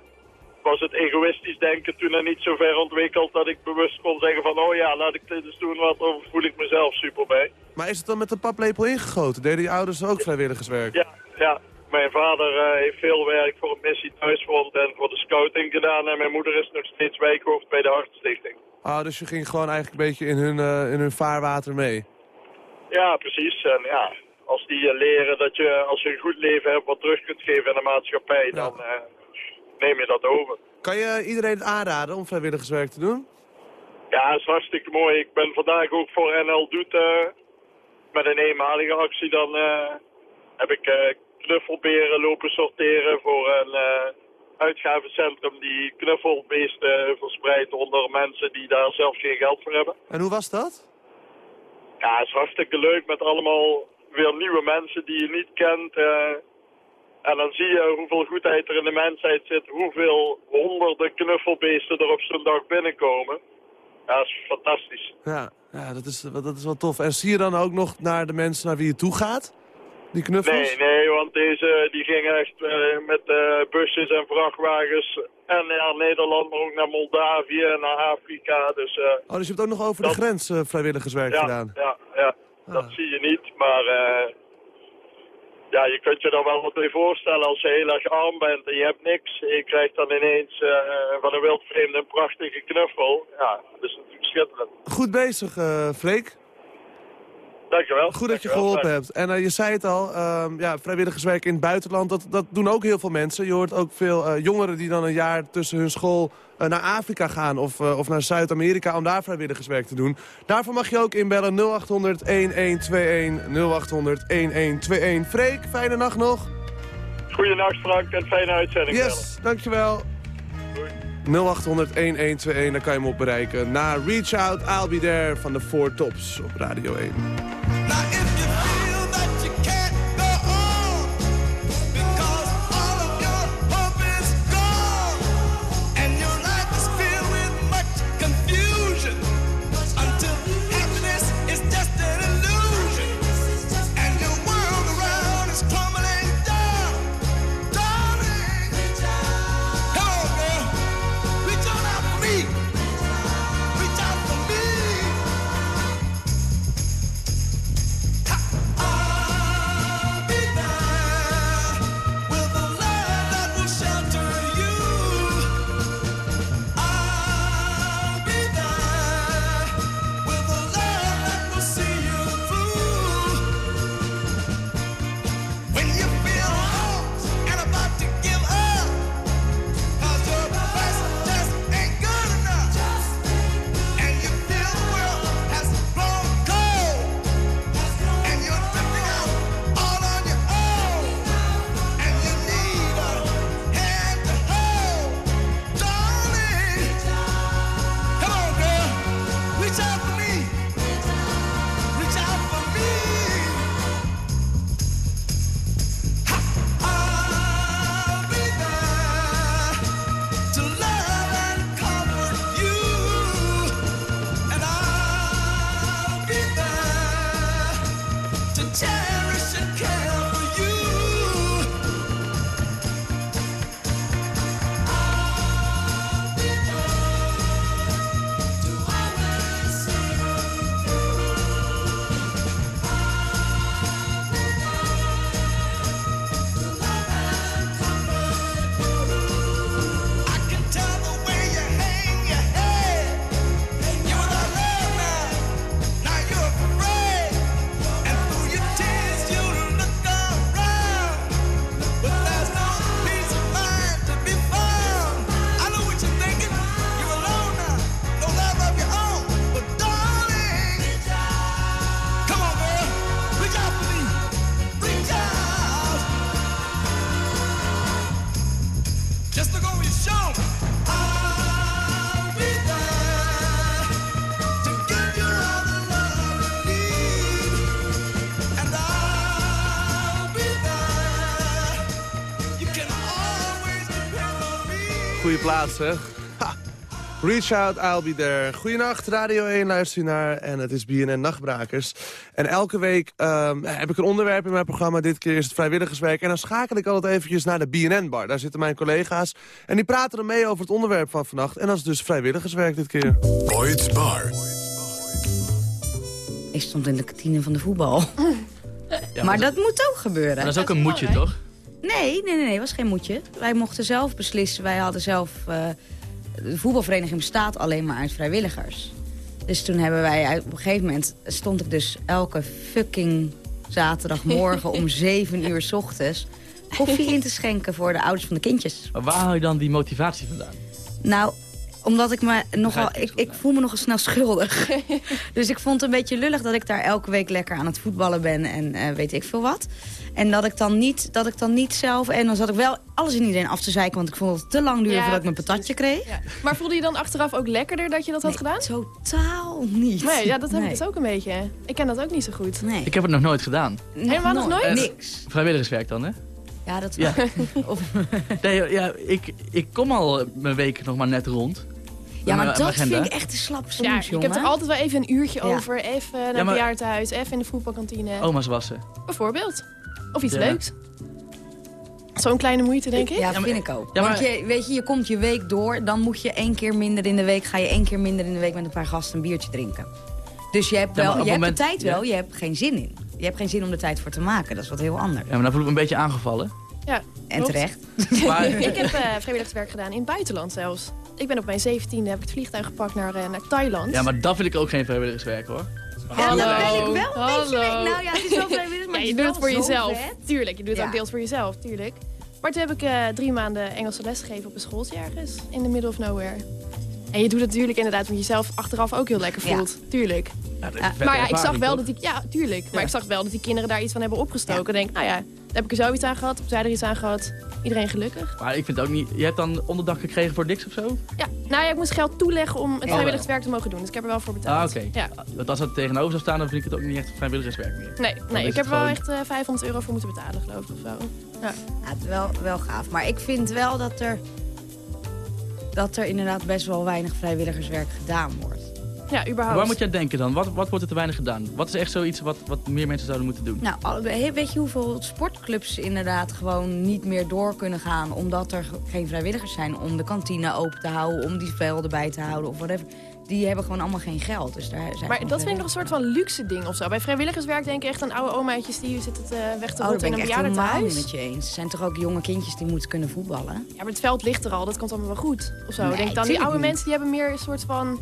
was het egoïstisch denken toen er niet zo ver ontwikkeld dat ik bewust kon zeggen van... oh ja, laat ik dit eens doen, want dan voel ik mezelf super bij. Maar is het dan met de paplepel ingegoten? Deden je ouders ook vrijwilligerswerk? Ja, ja. Mijn vader uh, heeft veel werk voor het missie thuisfront en voor de scouting gedaan. En mijn moeder is nog steeds wijkhoofd bij de Hartstichting. Ah, dus je ging gewoon eigenlijk een beetje in hun, uh, in hun vaarwater mee? Ja, precies. En ja, als die uh, leren dat je als je een goed leven hebt wat terug kunt geven aan de maatschappij, ja. dan neem je dat over. Kan je iedereen aanraden om vrijwilligerswerk te doen? Ja, dat is hartstikke mooi. Ik ben vandaag ook voor NL Doet met een eenmalige actie. Dan heb ik knuffelberen lopen sorteren voor een uitgavencentrum die knuffelbeesten verspreidt onder mensen die daar zelf geen geld voor hebben. En hoe was dat? Ja, het is hartstikke leuk met allemaal weer nieuwe mensen die je niet kent. En dan zie je hoeveel goedheid er in de mensheid zit, hoeveel honderden knuffelbeesten er op zo'n dag binnenkomen. Ja, dat is fantastisch. Ja, ja dat, is, dat is wel tof. En zie je dan ook nog naar de mensen naar wie je toe gaat? Die knuffels? Nee, nee, want deze die gingen echt uh, met uh, busjes en vrachtwagens en naar Nederland, maar ook naar Moldavië en naar Afrika. Dus, uh, oh, dus je hebt ook nog over de grens vrijwilligerswerk ja, gedaan? Ja, ja. Ah. dat zie je niet, maar ja, je kunt je er wel wat mee voorstellen als je heel erg arm bent en je hebt niks. Je krijgt dan ineens van een wildvreemde een prachtige knuffel. Ja, dat is natuurlijk schitterend. Goed bezig, Freek. Dankjewel. Goed dat je geholpen hebt. En uh, je zei het al, uh, ja, vrijwilligerswerk in het buitenland, dat, dat doen ook heel veel mensen. Je hoort ook veel uh, jongeren die dan een jaar tussen hun school uh, naar Afrika gaan of, of naar Zuid-Amerika om daar vrijwilligerswerk te doen. Daarvoor mag je ook inbellen 0800 1121 0800 1121. Freek, fijne nacht nog. Goedenacht Frank en fijne uitzending. Yes, dankjewel. 0800 1121, daar kan je hem op bereiken. Na Reach Out, I'll Be There van de Four Tops op Radio 1. Plaats, zeg. Ha. Reach out, I'll be there. Goedenacht, Radio 1 luister je naar en het is BNN Nachtbrakers. En elke week ehm, heb ik een onderwerp in mijn programma. Dit keer is het vrijwilligerswerk. En dan schakel ik altijd eventjes naar de BNN-bar. Daar zitten mijn collega's en die praten er mee over het onderwerp van vannacht. En dat is dus vrijwilligerswerk dit keer. Boyd's Bar. Ik stond in de kantine van de voetbal. maar dat moet ook gebeuren. dat is ook een moedje, toch? Nee, nee, nee, nee, was geen moedje. Wij mochten zelf beslissen. Wij hadden zelf... eh, de voetbalvereniging bestaat alleen maar uit vrijwilligers. Dus toen hebben wij... uit- Op een gegeven moment stond ik dus elke fucking zaterdagmorgen... om <laughs> zeven uur 's ochtends koffie in te schenken voor de ouders van de kindjes. Maar waar haal je dan die motivatie vandaan? Nou, omdat ik me nogal... Ik, ik voel me nogal snel schuldig. <laughs> dus ik vond het een beetje lullig dat ik daar elke week lekker aan het voetballen ben en eh, weet ik veel wat. En dat ik, dan niet, dat ik dan niet zelf... En dan zat ik wel alles in iedereen af te zeiken, want ik vond het te lang duren Ja, voordat ik mijn patatje kreeg. Ja. Maar voelde je dan achteraf ook lekkerder dat je dat had gedaan? totaal niet. Nee, ja, dat heb Nee. ik dus ook een beetje. Ik ken dat ook niet zo goed. Nee. Ik heb het nog nooit gedaan. Helemaal nog nooit? Niks. Vrijwilligerswerk dan, hè? Ja, dat is Ja. Of- <laughs> Nee, ja, ik, ik kom al mijn week nog maar net rond. Ja, maar dat agenda. vind ik echt een slap Ja, soms, ik heb er altijd wel even een uurtje Ja. over. Even naar Ja, het maar- bejaardenhuis, even in de voetbalkantine. Oma's wassen. Bijvoorbeeld. Of iets Ja. leuks. Zo'n kleine moeite, denk ik. Ja, vind ik ook. Ja, maar- Want je, weet je, je komt je week door, dan moet je één keer minder in de week... ga je één keer minder in de week met een paar gasten een biertje drinken. Dus je hebt, Ja, wel, je het hebt de tijd wel, ja. je hebt geen zin in. Je hebt geen zin om de tijd voor te maken, dat is wat heel anders. Ja, maar dan voel ik me een beetje aangevallen. Ja, En klopt. terecht. <laughs> Maar, ik heb eh, vrijwilligerswerk gedaan in het buitenland zelfs. Ik ben op mijn 17e heb ik het vliegtuig gepakt naar, eh, naar Thailand. ja, maar dat vind ik ook geen vrijwilligerswerk, hoor. Hallo. Ja, daar ben ik wel een Hallo. beetje mee. Nou ja, het is wel vrijwillig, maar Ja, je doet het voor jezelf. vet. Tuurlijk, je doet het Ja. ook deels voor jezelf, tuurlijk. Maar toen heb ik eh, drie maanden Engelse les gegeven op een schooltje ergens. In the middle of nowhere. En je doet het natuurlijk inderdaad omdat je zelf achteraf ook heel lekker voelt. Tuurlijk. Ja, dat Ja, vette maar ja, ik zag wel toch? dat die... Ja, tuurlijk. Maar ik zag wel dat die kinderen daar iets van hebben opgestoken. Denk, nou ja, daar heb ik er zoiets aan gehad. Of zij er iets aan gehad. Iedereen gelukkig. Maar ik vind het ook niet... Je hebt dan onderdak gekregen voor niks of zo? Ja, nou ja, ik moest geld toeleggen om het Ja. vrijwilligerswerk te mogen doen. Dus ik heb er wel voor Ah, betaald. oké. Ja. Want als dat tegenover zou staan, dan vind ik het ook niet echt vrijwilligerswerk meer. Nee, nee ik het heb er wel echt eh, 500 euro voor moeten betalen, geloof ik. Of zo. Ja. Ja, het is wel, wel gaaf. Maar ik vind wel dat er, dat er inderdaad best wel weinig vrijwilligerswerk gedaan wordt. Ja, überhaupt. Waar moet jij denken dan? Wat, wat wordt er te weinig gedaan? Wat is echt zoiets wat, wat meer mensen zouden moeten doen? Nou, weet je hoeveel sportclubs inderdaad gewoon niet meer door kunnen gaan... omdat er ge- geen vrijwilligers zijn om de kantine open te houden... om die velden bij te houden of whatever. Die hebben gewoon allemaal geen geld. Dus daar zijn Maar dat vind ik nog een soort van luxe ding of zo. Bij vrijwilligerswerk denk ik echt aan oude omaatjes die zitten te, weg te Oh, rotten ben in ik een echt helemaal niet bejaardentehuis. met je eens. Er zijn toch ook jonge kindjes die moeten kunnen voetballen? Ja, maar het veld ligt er al, dat komt allemaal wel goed. Of zo. Nee, denk dan, die oude niet. mensen die hebben meer een soort van,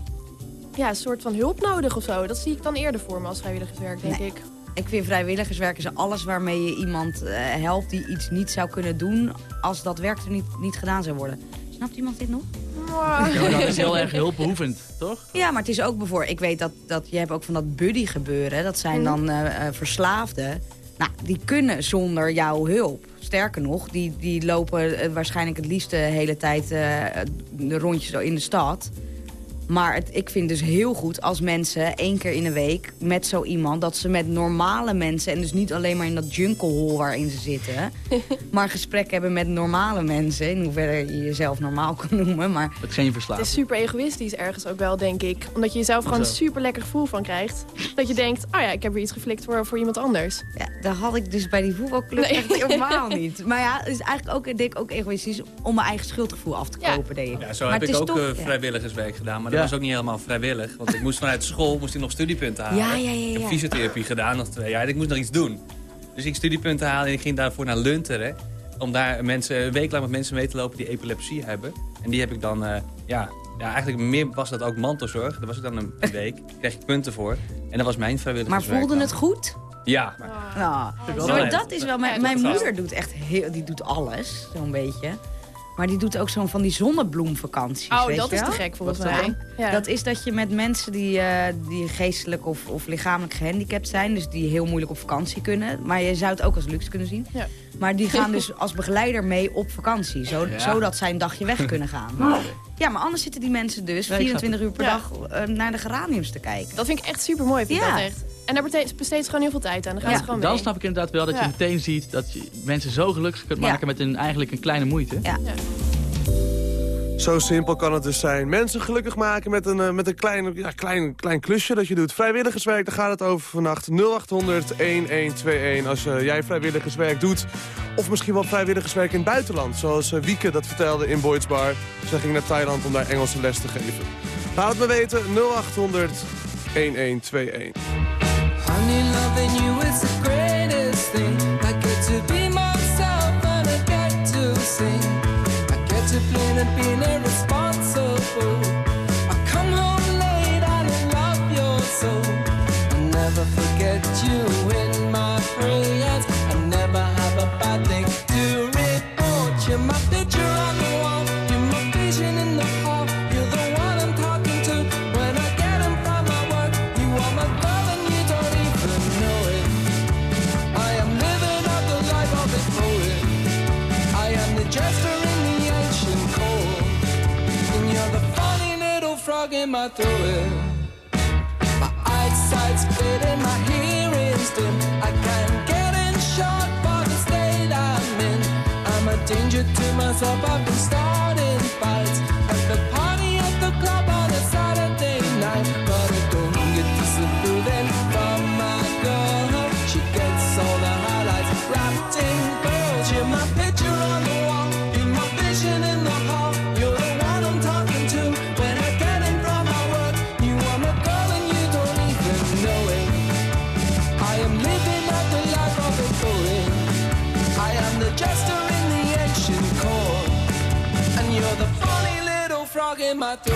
ja, een soort van hulp nodig of zo. Dat zie ik dan eerder voor me als vrijwilligerswerk, denk Nee. ik. Ik vind vrijwilligerswerk is alles waarmee je iemand eh, helpt die iets niet zou kunnen doen... als dat werk er niet, niet gedaan zou worden. Snapt iemand dit nog? Ja, dat is heel erg hulpbehoevend, toch? Ja, maar het is ook bijvoorbeeld... Ik weet dat, dat je hebt ook van dat buddy gebeuren. Dat zijn Mhm. dan eh, eh, verslaafden. Nou, die kunnen zonder jouw hulp. Sterker nog, die, die lopen waarschijnlijk het liefst de hele tijd eh, de rondjes zo in de stad. Maar het, ik vind dus heel goed als mensen één keer in de week met zo iemand... dat ze met normale mensen, en dus niet alleen maar in dat junkelhol waarin ze zitten... <laughs> maar gesprek hebben met normale mensen, in hoeverre je jezelf normaal kan noemen. Maar Het geen Het verslaving. is super egoïstisch ergens ook wel, denk ik. Omdat je jezelf gewoon een super lekker gevoel van krijgt. Dat je denkt, oh ja, ik heb weer iets geflikt voor, voor iemand anders. Ja, dat had ik dus bij die voetbalclub Nee. echt helemaal niet. Maar ja, het is eigenlijk ook, denk ik, ook egoïstisch om mijn eigen schuldgevoel af te Ja. kopen, denk ik. Ja, zo Maar heb het ik ook toch- eh, ja. vrijwilligerswerk gedaan, maar Ja. dat was ook niet helemaal vrijwillig. Want ik moest vanuit school moest ik nog studiepunten halen. Ja, ja, ja, Ik heb fysiotherapie gedaan nog twee jaar en ik moest nog iets doen. Dus ik studiepunten halen en ik ging daarvoor naar Lunteren. Om daar mensen, een week lang met mensen mee te lopen die epilepsie hebben. En die heb ik dan, eh, ja, ja, eigenlijk meer was dat ook mantelzorg. Daar was ik dan een, week, <laughs> kreeg ik punten voor. En dat was mijn Maar vrijwilligerswerk voelde dan. het goed? Ja. Nou, wel maar leuk. dat is wel... Mijn, mijn moeder doet echt heel... Die doet alles, zo'n beetje. Maar die doet ook zo'n van die zonnebloemvakanties. Oh, weet dat je is te gek volgens Wat dat mij. Ja. Dat is dat je met mensen die, eh, die geestelijk of, of lichamelijk gehandicapt zijn... dus die heel moeilijk op vakantie kunnen... maar je zou het ook als luxe kunnen zien... Ja. Maar die gaan <laughs> dus als begeleider mee op vakantie... Zo, Ja. zodat zij een dagje weg kunnen gaan. <laughs> Ja, maar anders zitten die mensen dus Nee, ik snap 24 uur per Ja. dag eh, naar de geraniums te kijken. Dat vind ik echt super mooi, vind ik Ja. dat echt. En daar beste- besteedt ze gewoon heel veel tijd aan. Dan gaan Ja, ze gewoon Dan mee. snap ik inderdaad wel dat je meteen ziet dat je mensen zo gelukkig kunt Ja. maken met een, eigenlijk een kleine moeite. Ja. Zo simpel kan het dus zijn. Mensen gelukkig maken met een, eh, met een klein, ja, klein, klein klusje dat je doet. Vrijwilligerswerk, daar gaat het over vannacht. 0800 1121 als eh, jij vrijwilligerswerk doet. Of misschien wel vrijwilligerswerk in het buitenland. Zoals eh, Wieke dat vertelde in Boyd's Bar. Zij ging naar Thailand om daar Engelse les te geven. Laat het me weten. 0800 1121. and being a my. Eyesight's fading, my hearing's dim. I can't get in for the state I'm in. I'm a danger to myself, I've been starting fights. My throat.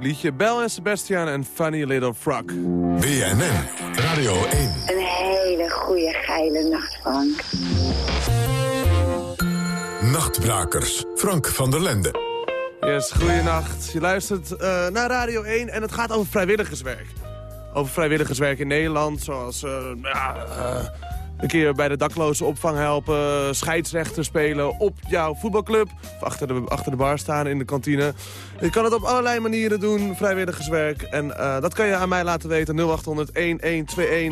Liedje. Bel en Sebastian en Funny Little Frog. BNN Radio 1. Een hele goede geile nacht, Frank. Nachtbrakers. Frank van der Lende. Yes, goeienacht. Je luistert eh, naar Radio 1 en het gaat over vrijwilligerswerk. Over vrijwilligerswerk in Nederland, zoals eh, ja, eh, een keer bij de dakloze opvang helpen, scheidsrechter spelen op jouw voetbalclub, of achter de, achter de bar staan in de kantine. Je kan het op allerlei manieren doen, vrijwilligerswerk. En eh, dat kan je aan mij laten weten,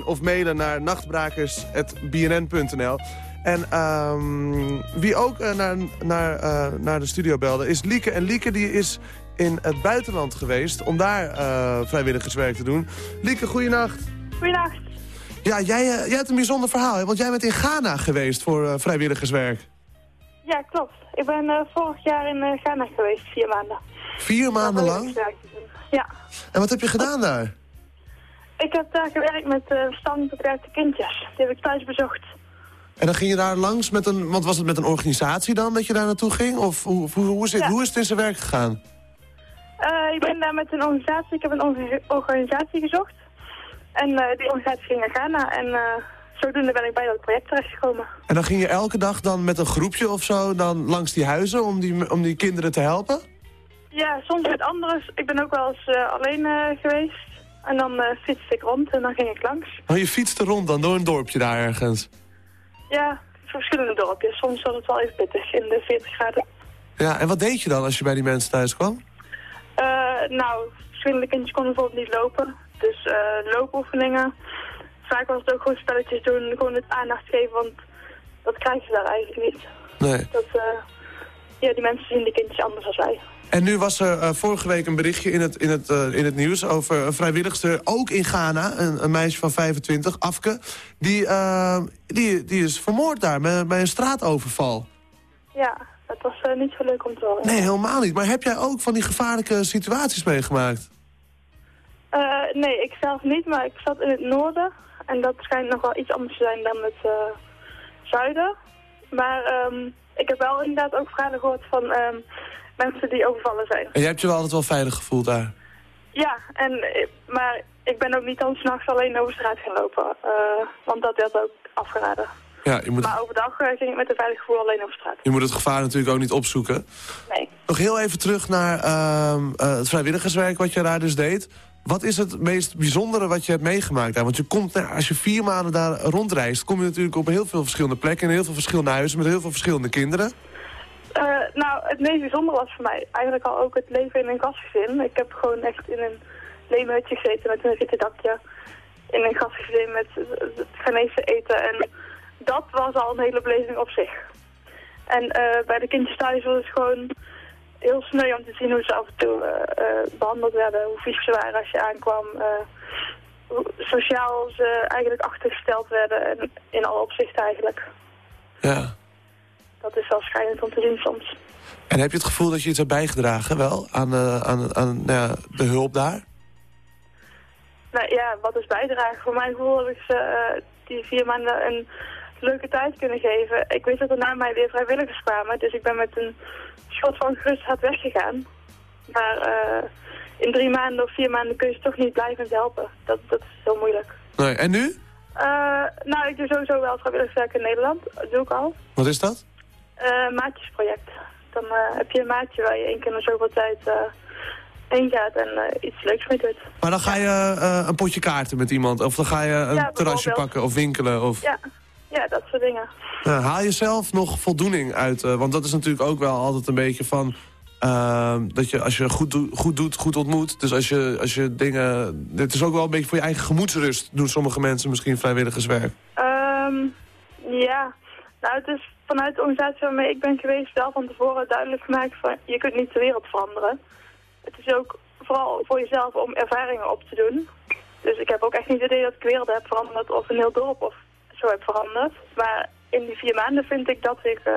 0800-1121 of mailen naar nachtbrakers.bnn.nl. En ehm, wie ook eh, naar, naar, eh, naar de studio belde is Lieke. En Lieke die is in het buitenland geweest om daar vrijwilligerswerk te doen. Lieke, goeienacht. Goeienacht. Ja, jij, eh, jij hebt een bijzonder verhaal, hè? want jij bent in Ghana geweest voor eh, vrijwilligerswerk. Ja, klopt. Ik ben eh, vorig jaar in Ghana geweest, vier maanden. Vier maanden lang? Ja. En wat heb je gedaan daar? Ik heb daar gewerkt met uh, kindjes. Die heb ik thuis bezocht. En dan ging je daar langs met een... Want was het met een organisatie dan dat je daar naartoe ging? Of hoe, hoe, hoe, is, het, Ja. hoe is het in zijn werk gegaan? Ik ben daar met een organisatie, ik heb een orga- organisatie gezocht. En eh, die organisatie ging naar Ghana. En eh, zodoende ben ik bij dat project terechtgekomen. En dan ging je elke dag dan met een groepje of zo dan langs die huizen om die, om die kinderen te helpen? Ja, soms met anderen. Ik ben ook wel eens eh, alleen geweest. En dan eh, fietste ik rond en dan ging ik langs. Oh, je fietste rond dan door een dorpje daar ergens? Ja, verschillende dorpjes. Soms was het wel even pittig in de 40 graden. Ja, en wat deed je dan als je bij die mensen thuis kwam? Nou, verschillende kindjes konden bijvoorbeeld niet lopen. Dus eh, loopoefeningen. Vaak was het ook gewoon spelletjes doen, gewoon het aandacht geven, want dat krijg je daar eigenlijk niet. Nee. Dat, eh, ja, die mensen zien die kindjes anders als wij. En nu was er eh, vorige week een berichtje in het, in, het, in het nieuws over een vrijwilligster, ook in Ghana, een, een meisje van 25, Afke. Die, die, die is vermoord daar bij, bij een straatoverval. Ja, dat was niet zo leuk om te horen. Nee, helemaal niet. Maar heb jij ook van die gevaarlijke situaties meegemaakt? Eh, nee, ik zelf niet, maar ik zat in het noorden. En dat schijnt nog wel iets anders te zijn dan het eh, zuiden. Maar ehm, ik heb wel inderdaad ook verhalen gehoord van ehm, mensen die overvallen zijn. En jij hebt je wel altijd wel veilig gevoeld daar? Ja, en, eh, maar ik ben ook niet dan s'nachts alleen over straat gaan lopen. want dat werd ook afgeraden. Ja, je moet, Maar overdag ging ik met een veilig gevoel alleen over straat. je moet het gevaar natuurlijk ook niet opzoeken. Nee. Nog heel even terug naar eh, het vrijwilligerswerk wat je daar dus deed. Wat is het meest bijzondere wat je hebt meegemaakt daar? Want je komt, nou, als je vier maanden daar rondreist... kom je natuurlijk op heel veel verschillende plekken... in heel veel verschillende huizen met heel veel verschillende kinderen. Eh, nou, het meest bijzondere was voor mij eigenlijk al ook het leven in een gastgezin. Ik heb gewoon echt in een leenhutje gezeten met een rieten dakje. In een gastgezin met eh, het Ghanese eten. En dat was al een hele beleving op zich. En eh, bij de kindjes thuis was het gewoon heel sneu om te zien hoe ze af en toe eh, eh, behandeld werden. Hoe vies ze waren als je aankwam. eh, hoe sociaal ze eigenlijk achtergesteld werden. En in alle opzichten eigenlijk. Ja. Dat is wel schrijnend om te zien soms. En heb je het gevoel dat je iets hebt bijgedragen wel aan, aan, aan nou ja, de hulp daar? Nou ja, wat is bijdragen? Voor mijn gevoel heb ik ze die vier maanden een leuke tijd kunnen geven. Ik wist dat er na mij weer vrijwilligers kwamen, dus ik ben met een schot van gerustheid weggegaan. Maar eh, in drie maanden of vier maanden kun je ze toch niet blijvend helpen. Dat, dat is heel moeilijk. Nee. En nu? Eh, nou, ik doe sowieso wel vrijwilligerswerk in Nederland. Dat doe ik al. Wat is dat? Eh, maatjesproject. Dan heb je een maatje waar je één keer in zoveel tijd heen gaat en iets leuks mee doet. Maar dan ga je een potje kaarten met iemand. Of dan ga je een Ja, terrasje pakken of winkelen. Of... Ja, ja dat soort dingen. Ja, haal je zelf nog voldoening uit? eh, want dat is natuurlijk ook wel altijd een beetje van... ehm, dat je als je goed, goed doet, goed ontmoet. Dus als je, als je dingen... Dit is ook wel een beetje voor je eigen gemoedsrust. Doen sommige mensen misschien vrijwilligerswerk. Ehm, ja, nou het is vanuit de organisatie waarmee ik ben geweest wel van tevoren duidelijk gemaakt van je kunt niet de wereld veranderen. Het is ook vooral voor jezelf om ervaringen op te doen. Dus ik heb ook echt niet het idee dat ik de wereld heb veranderd of een heel dorp of zo heb veranderd. Maar in die vier maanden vind ik dat ik eh,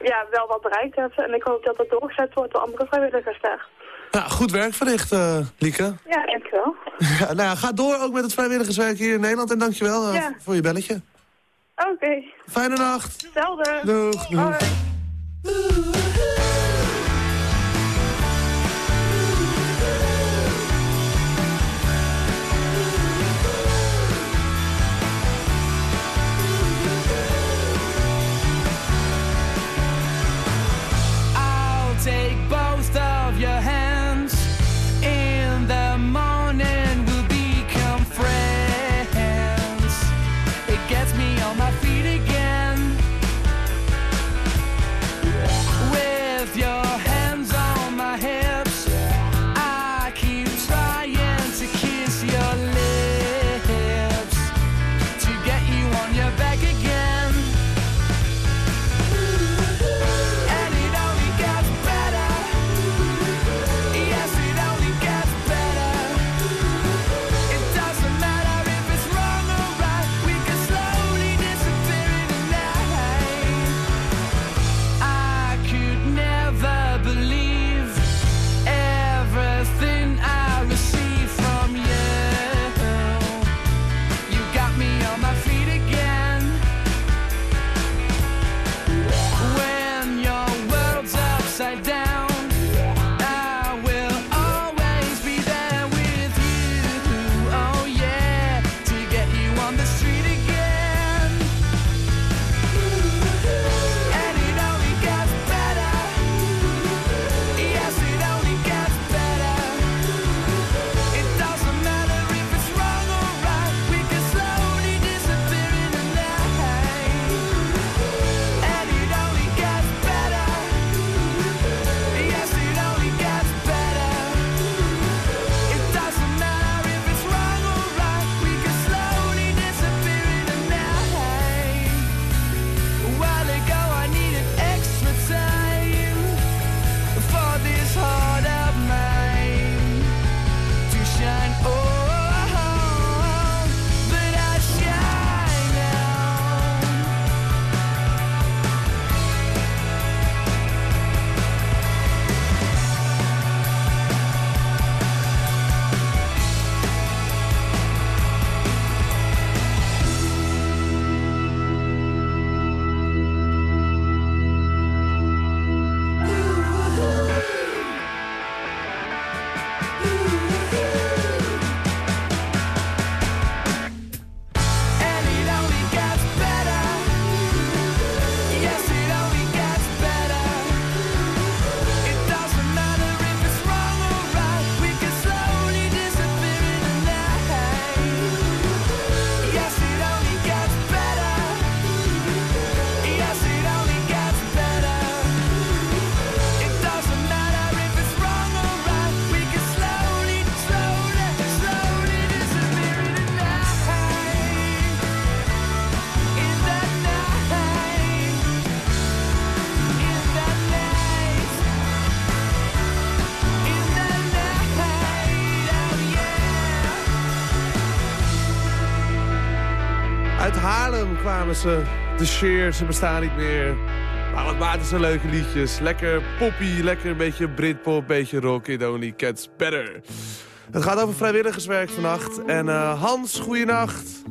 ja, wel wat bereikt heb en ik hoop dat dat doorgezet wordt door andere vrijwilligers daar. Ja, goed werk verricht, eh, Lieke. Ja, dankjewel. <laughs> Ja, nou ja, ga door ook met het vrijwilligerswerk hier in Nederland. En dankjewel uh, Ja. voor je belletje. Oké. Fijne nacht. Hetzelfde. Doeg, doeg. Kwamen ze. De Sheer, ze bestaan niet meer. Maar wat maakten ze leuke liedjes. Lekker poppy, lekker een beetje Britpop, beetje rock. It only gets better. Het gaat over vrijwilligerswerk vannacht. En eh, Hans, goeienacht.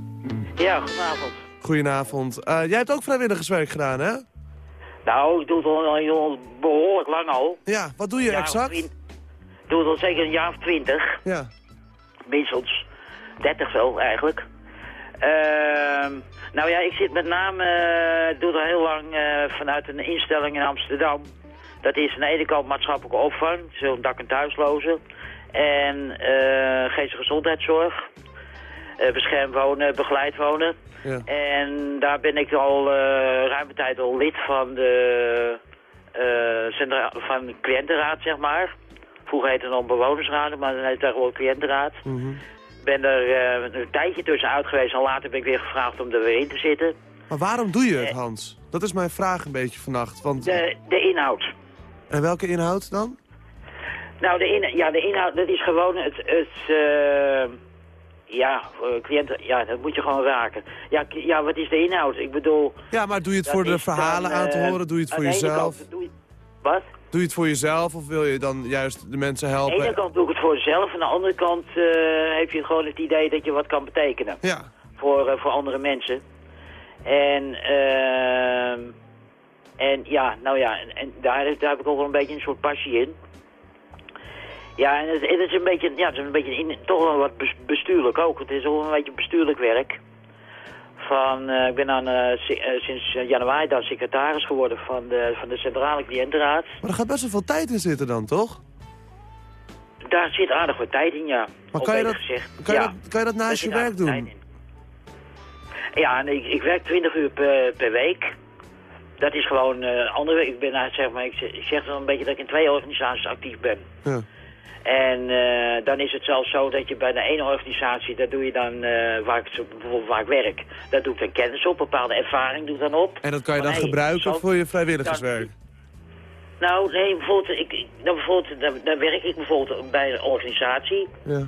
Ja, goedenavond. Goedenavond. Eh, jij hebt ook vrijwilligerswerk gedaan, hè? Nou, ik doe het al, al behoorlijk lang al. Ja, wat doe je exact? Ik doe het al zeker een jaar of twintig. Ja. Minstens. Dertig zo, eigenlijk. Ehm, nou ja, ik zit met name, eh, doe er heel lang eh, vanuit een instelling in Amsterdam. Dat is aan de ene kant maatschappelijke opvang, zo'n dak- en thuislozen. En eh geestelijke gezondheidszorg. Beschermd wonen, begeleid wonen. Ja. En daar ben ik al eh, ruime tijd al lid van de, centra- van de cliëntenraad, zeg maar. Vroeger heette het nog bewonersraad, maar dan heet het tegenwoordig cliëntenraad. Mhm. Ben er eh, een tijdje tussenuit geweest en later ben ik weer gevraagd om er weer in te zitten. Maar waarom doe je het, Hans? Dat is mijn vraag een beetje vannacht. Want... De, de inhoud. En welke inhoud dan? Nou, de, in, ja, de inhoud, dat is gewoon het... het eh, ja, cliënten, ja, dat moet je gewoon raken. Ja, ja, wat is de inhoud? Ik bedoel... Ja, maar doe je het voor de dan, verhalen aan te eh, horen? Doe je het voor jezelf? kant doe je- wat? Doe je het voor jezelf of wil je dan juist de mensen Aan de helpen? ene kant doe ik het voor mezelf, aan de andere kant eh, heb je gewoon het idee dat je wat kan betekenen. Ja. Voor, eh, voor andere mensen. En, ehm, en ja, nou ja, en, daar, daar heb ik ook wel een beetje een soort passie in. Ja, en het, het is een beetje, ja, het is een beetje in, toch wel wat bes- bestuurlijk ook. Het is ook een beetje bestuurlijk werk. Van, eh, ik ben dan eh, eh, sinds januari dan secretaris geworden van de, van de Centrale Cliëntenraad. Maar er gaat best wel veel tijd in zitten dan, toch? Daar zit aardig wat tijd in, ja. Maar kan je dat, gezegd, kan je dat, kan je dat naast je werk doen? Ja, en ik, ik werk 20 uur per, per week. Dat is gewoon eh andere. Ik ben zeg maar, ik zeg, ik zeg dan een beetje dat ik in twee organisaties actief ben. Ja. En eh, dan is het zelfs zo dat je bij de ene organisatie, daar doe je dan, eh, waar ik, bijvoorbeeld waar ik werk, daar doe ik dan kennis op, bepaalde ervaring doe ik dan op. En dat kan je dan hey, gebruiken voor je vrijwilligerswerk? Nou, nee, bijvoorbeeld, ik, ik, dan bijvoorbeeld daar, daar werk ik bijvoorbeeld bij een organisatie. Ja.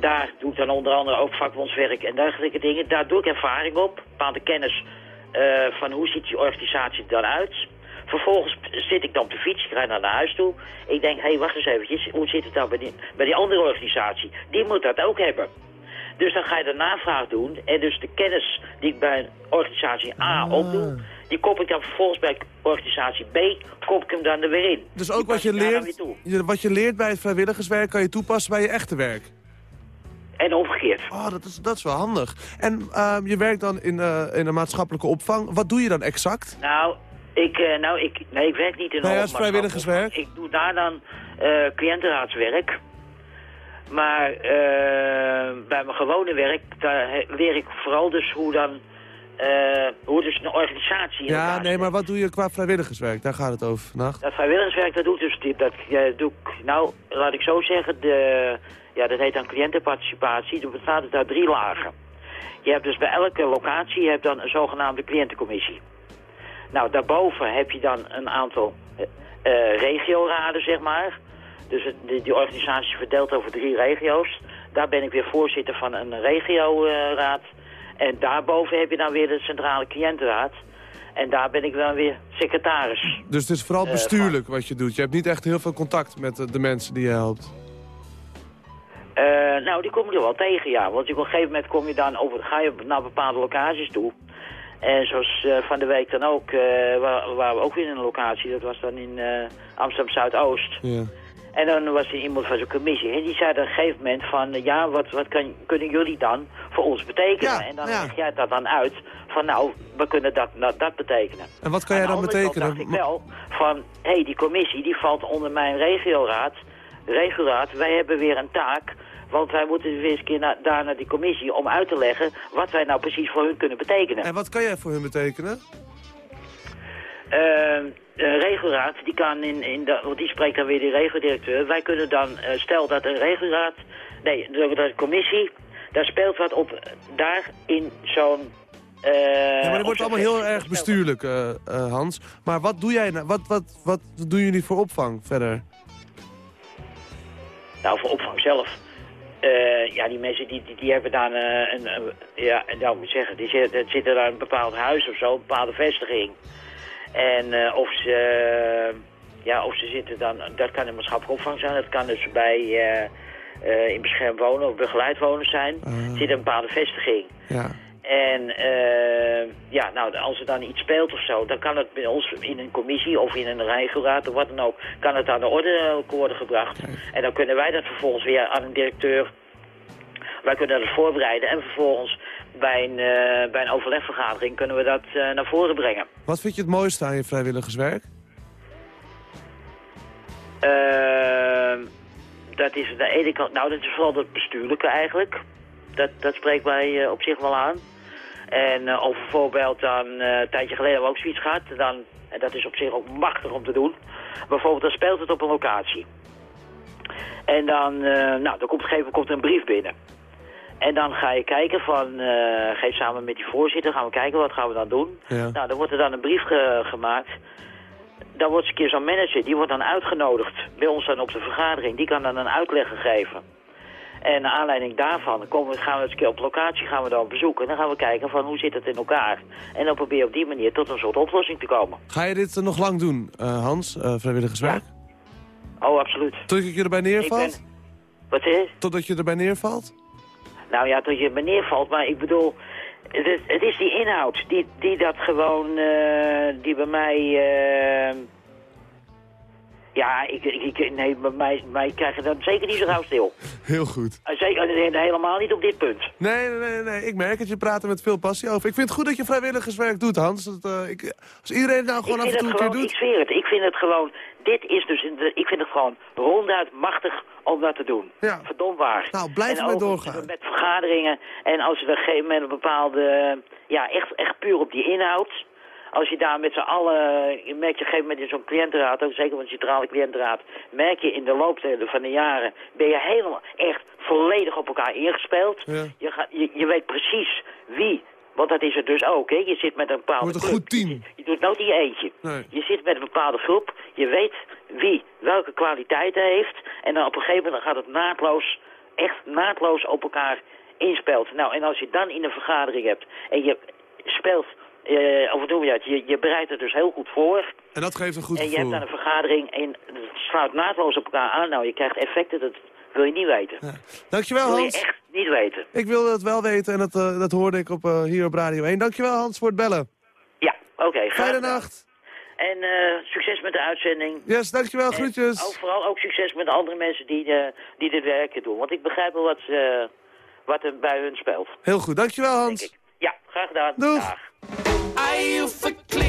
Daar doe ik dan onder andere ook vakbondswerk en dergelijke dingen. Daar doe ik ervaring op, bepaalde kennis eh, van hoe ziet die organisatie er dan uit. Vervolgens zit ik dan op de fiets, ik rijd naar huis toe. Ik denk, hé, hey, wacht eens eventjes, hoe zit het dan bij die, bij die andere organisatie? Die moet dat ook hebben. Dus dan ga je de navraag doen. En dus de kennis die ik bij organisatie A Ah. opdoe, die kop ik dan vervolgens bij organisatie B, kop ik hem dan er weer in. Dus ook wat je, leert, wat je leert bij het vrijwilligerswerk kan je toepassen bij je echte werk? En omgekeerd. Oh, dat is, dat is wel handig. En ehm, je werkt dan in, eh, in een maatschappelijke opvang. Wat doe je dan exact? Nou, ik, eh, nou ik, nee, ik werk niet in Nee, dat vrijwilligerswerk. Ik doe daar dan eh cliëntenraadswerk. Maar eh, bij mijn gewone werk, daar leer ik vooral dus hoe dan, hoe dus een organisatie in Ja, nee, maar wat doe je qua vrijwilligerswerk? Daar gaat het over vannacht. Dat vrijwilligerswerk, dat doe ik dus, dat eh, doe ik, nou, laat ik zo zeggen, de, ja, dat heet dan cliëntenparticipatie. Dat bestaat dus uit drie lagen. Je hebt dus bij elke locatie je hebt dan een zogenaamde cliëntencommissie. Nou, daarboven heb je dan een aantal eh, eh, regioraden, zeg maar. Dus het- die, die organisatie is verdeeld over drie regio's. Daar ben ik weer voorzitter van een regioraad. en daarboven heb je dan weer de centrale cliëntenraad. En daar ben ik dan weer secretaris. Dus het is vooral Eh, bestuurlijk wat je doet. Je hebt niet echt heel veel contact met de, mensen die je helpt. Nou, die kom je er wel tegen, ja. Want op een gegeven moment kom je dan over, ga je naar bepaalde locaties toe. En zoals eh, van de week dan ook, eh waar, waar we ook weer in een locatie, dat was dan in eh, Amsterdam Zuidoost. Ja. En dan was er iemand van zo'n commissie. En die zei op een gegeven moment van, ja, wat, wat kan, kunnen jullie dan voor ons betekenen? en dan leg jij dat dan uit van, nou, we kunnen dat, dat, dat betekenen. En wat kan jij dan betekenen? dacht ik wel van, hé, hey, die commissie die valt onder mijn regioraad. Regioraad, wij hebben weer een taak. Want wij moeten weer eens een keer daar naar die commissie om uit te leggen wat wij nou precies voor hun kunnen betekenen. En wat kan jij voor hun betekenen? Eh, een regioraad, die kan in, in de, want die spreekt dan weer de regiodirecteur. Wij kunnen dan, eh, stel dat een regioraad, nee, de, de commissie, daar speelt wat op, daar in zo'n... eh, ja, maar dat wordt allemaal heel erg bestuurlijk, eh, eh, Hans. Maar wat doe jij nou? Wat, wat, wat doen jullie voor opvang verder? Nou, voor opvang zelf. Eh, ja, die mensen die, die, die hebben dan eh, een, een- ja, en nou moet ik zeggen, die zitten, zitten daar een bepaald huis of zo, een bepaalde vestiging. En eh, of ze, ja, of ze zitten dan, dat kan een maatschappelijke opvang zijn, dat kan dus bij, in beschermd wonen of begeleid wonen zijn. Zit een bepaalde vestiging. Ja. En eh, ja, nou, als er dan iets speelt of zo, dan kan het bij ons in een commissie of in een regulaat of wat dan ook, kan het aan de orde worden gebracht. En dan kunnen wij dat vervolgens weer aan een directeur, wij kunnen dat voorbereiden en vervolgens bij een, eh, bij een overlegvergadering kunnen we dat eh, naar voren brengen. Wat vind je het mooiste aan je vrijwilligerswerk? Ehm, dat is de ene kant, nou dat is vooral het bestuurlijke eigenlijk. Dat, dat spreekt mij op zich wel aan. En eh, of bijvoorbeeld dan, eh, een tijdje geleden hebben we ook zoiets gehad, dan, en dat is op zich ook machtig om te doen. Bijvoorbeeld dan speelt het op een locatie. En dan, eh, nou, dan komt op een komt er een brief binnen. En dan ga je kijken van, eh geef samen met die voorzitter, gaan we kijken wat gaan we dan doen. Ja. Nou, dan wordt er dan een brief ge- gemaakt. Dan wordt een keer zo'n manager, die wordt dan uitgenodigd bij ons dan op de vergadering. Die kan dan een uitleg geven. En naar aanleiding daarvan komen, we- gaan we eens een keer op locatie gaan we dan bezoeken. En dan gaan we kijken van hoe zit het in elkaar. En dan probeer je op die manier tot een soort oplossing te komen. Ga je dit eh, nog lang doen, eh, Hans, eh, vrijwilligerswerk? Oh, absoluut. Totdat je erbij neervalt? Wat is? Totdat je erbij neervalt? Nou ja, tot je me neervalt, maar ik bedoel, het, is- het is die inhoud die, die dat gewoon, die bij mij, ja, ik, ik, nee, bij mij, mij krijg je dan zeker niet zo gauw stil. Heel goed. Eh, Zeker, eh, helemaal niet op dit punt. Nee, nee, nee, nee, ik merk het. Je praat er met veel passie over. Ik vind het goed dat je vrijwilligerswerk doet, Hans. Dat, eh, ik, als iedereen nou gewoon af en toe het een keer gewoon, doet. ik zweer het, ik vind het gewoon, dit is dus, ik vind het gewoon ronduit machtig om dat te doen. Ja. Verdomd waar. Nou, blijf ook doorgaan. Met vergaderingen en als we op een gegeven moment een bepaalde, ja, echt, echt puur op die inhoud. Als je daar met z'n allen, je merkt je op een gegeven moment in zo'n cliëntenraad, ook zeker van de centrale cliëntenraad, merk je in de loop van de jaren, ben je helemaal echt volledig op elkaar ingespeeld. Ja. Je, gaat, je, je weet precies wie, want dat is het dus ook, hè. Je zit met een bepaalde Wordt een goed team. Je doet nooit in je eentje. Nee. Je zit met een bepaalde groep, je weet wie welke kwaliteiten heeft. En dan op een gegeven moment gaat het naadloos, echt naadloos op elkaar inspeelt. Nou, en als je dan in een vergadering hebt en je speelt, eh of noem je dat, je, je bereidt het dus heel goed voor. En dat geeft een goed en je gevoel. hebt dan een vergadering en het sluit naadloos op elkaar aan. Nou, je krijgt effecten, dat wil je niet weten. Dankjewel, dat wil Hans. je echt niet weten. Ik wilde het wel weten en dat, eh, dat hoorde ik op, eh, hier op Radio 1. Dankjewel, Hans, voor het bellen. Ja, oké. graag Fijne nacht. En succes met de uitzending. Yes, dankjewel. Groetjes. Ook, vooral ook succes met de andere mensen die, die dit werken doen. Want ik begrijp wel wat, wat er bij hun speelt. Heel goed, dankjewel, Hans. Ja, graag gedaan. Doeg. Dag. hire you for clean.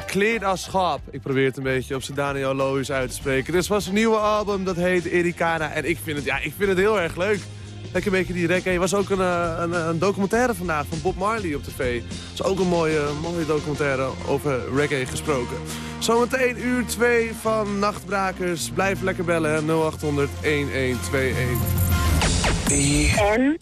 Verkleed als schaap? Ik probeer het een beetje op zijn Daniel Loos uit te spreken. Dit was een nieuwe album, dat heet Ericana. En ik vind het, ja, ik vind het heel erg leuk. Lekker een beetje die reggae. Er was ook een, eh, een, een documentaire vandaag van Bob Marley op tv. Dat is ook een mooie, mooie documentaire over reggae gesproken. Zometeen uur 2 van Nachtbrakers. Blijf lekker bellen, hè. 0800 1121. En?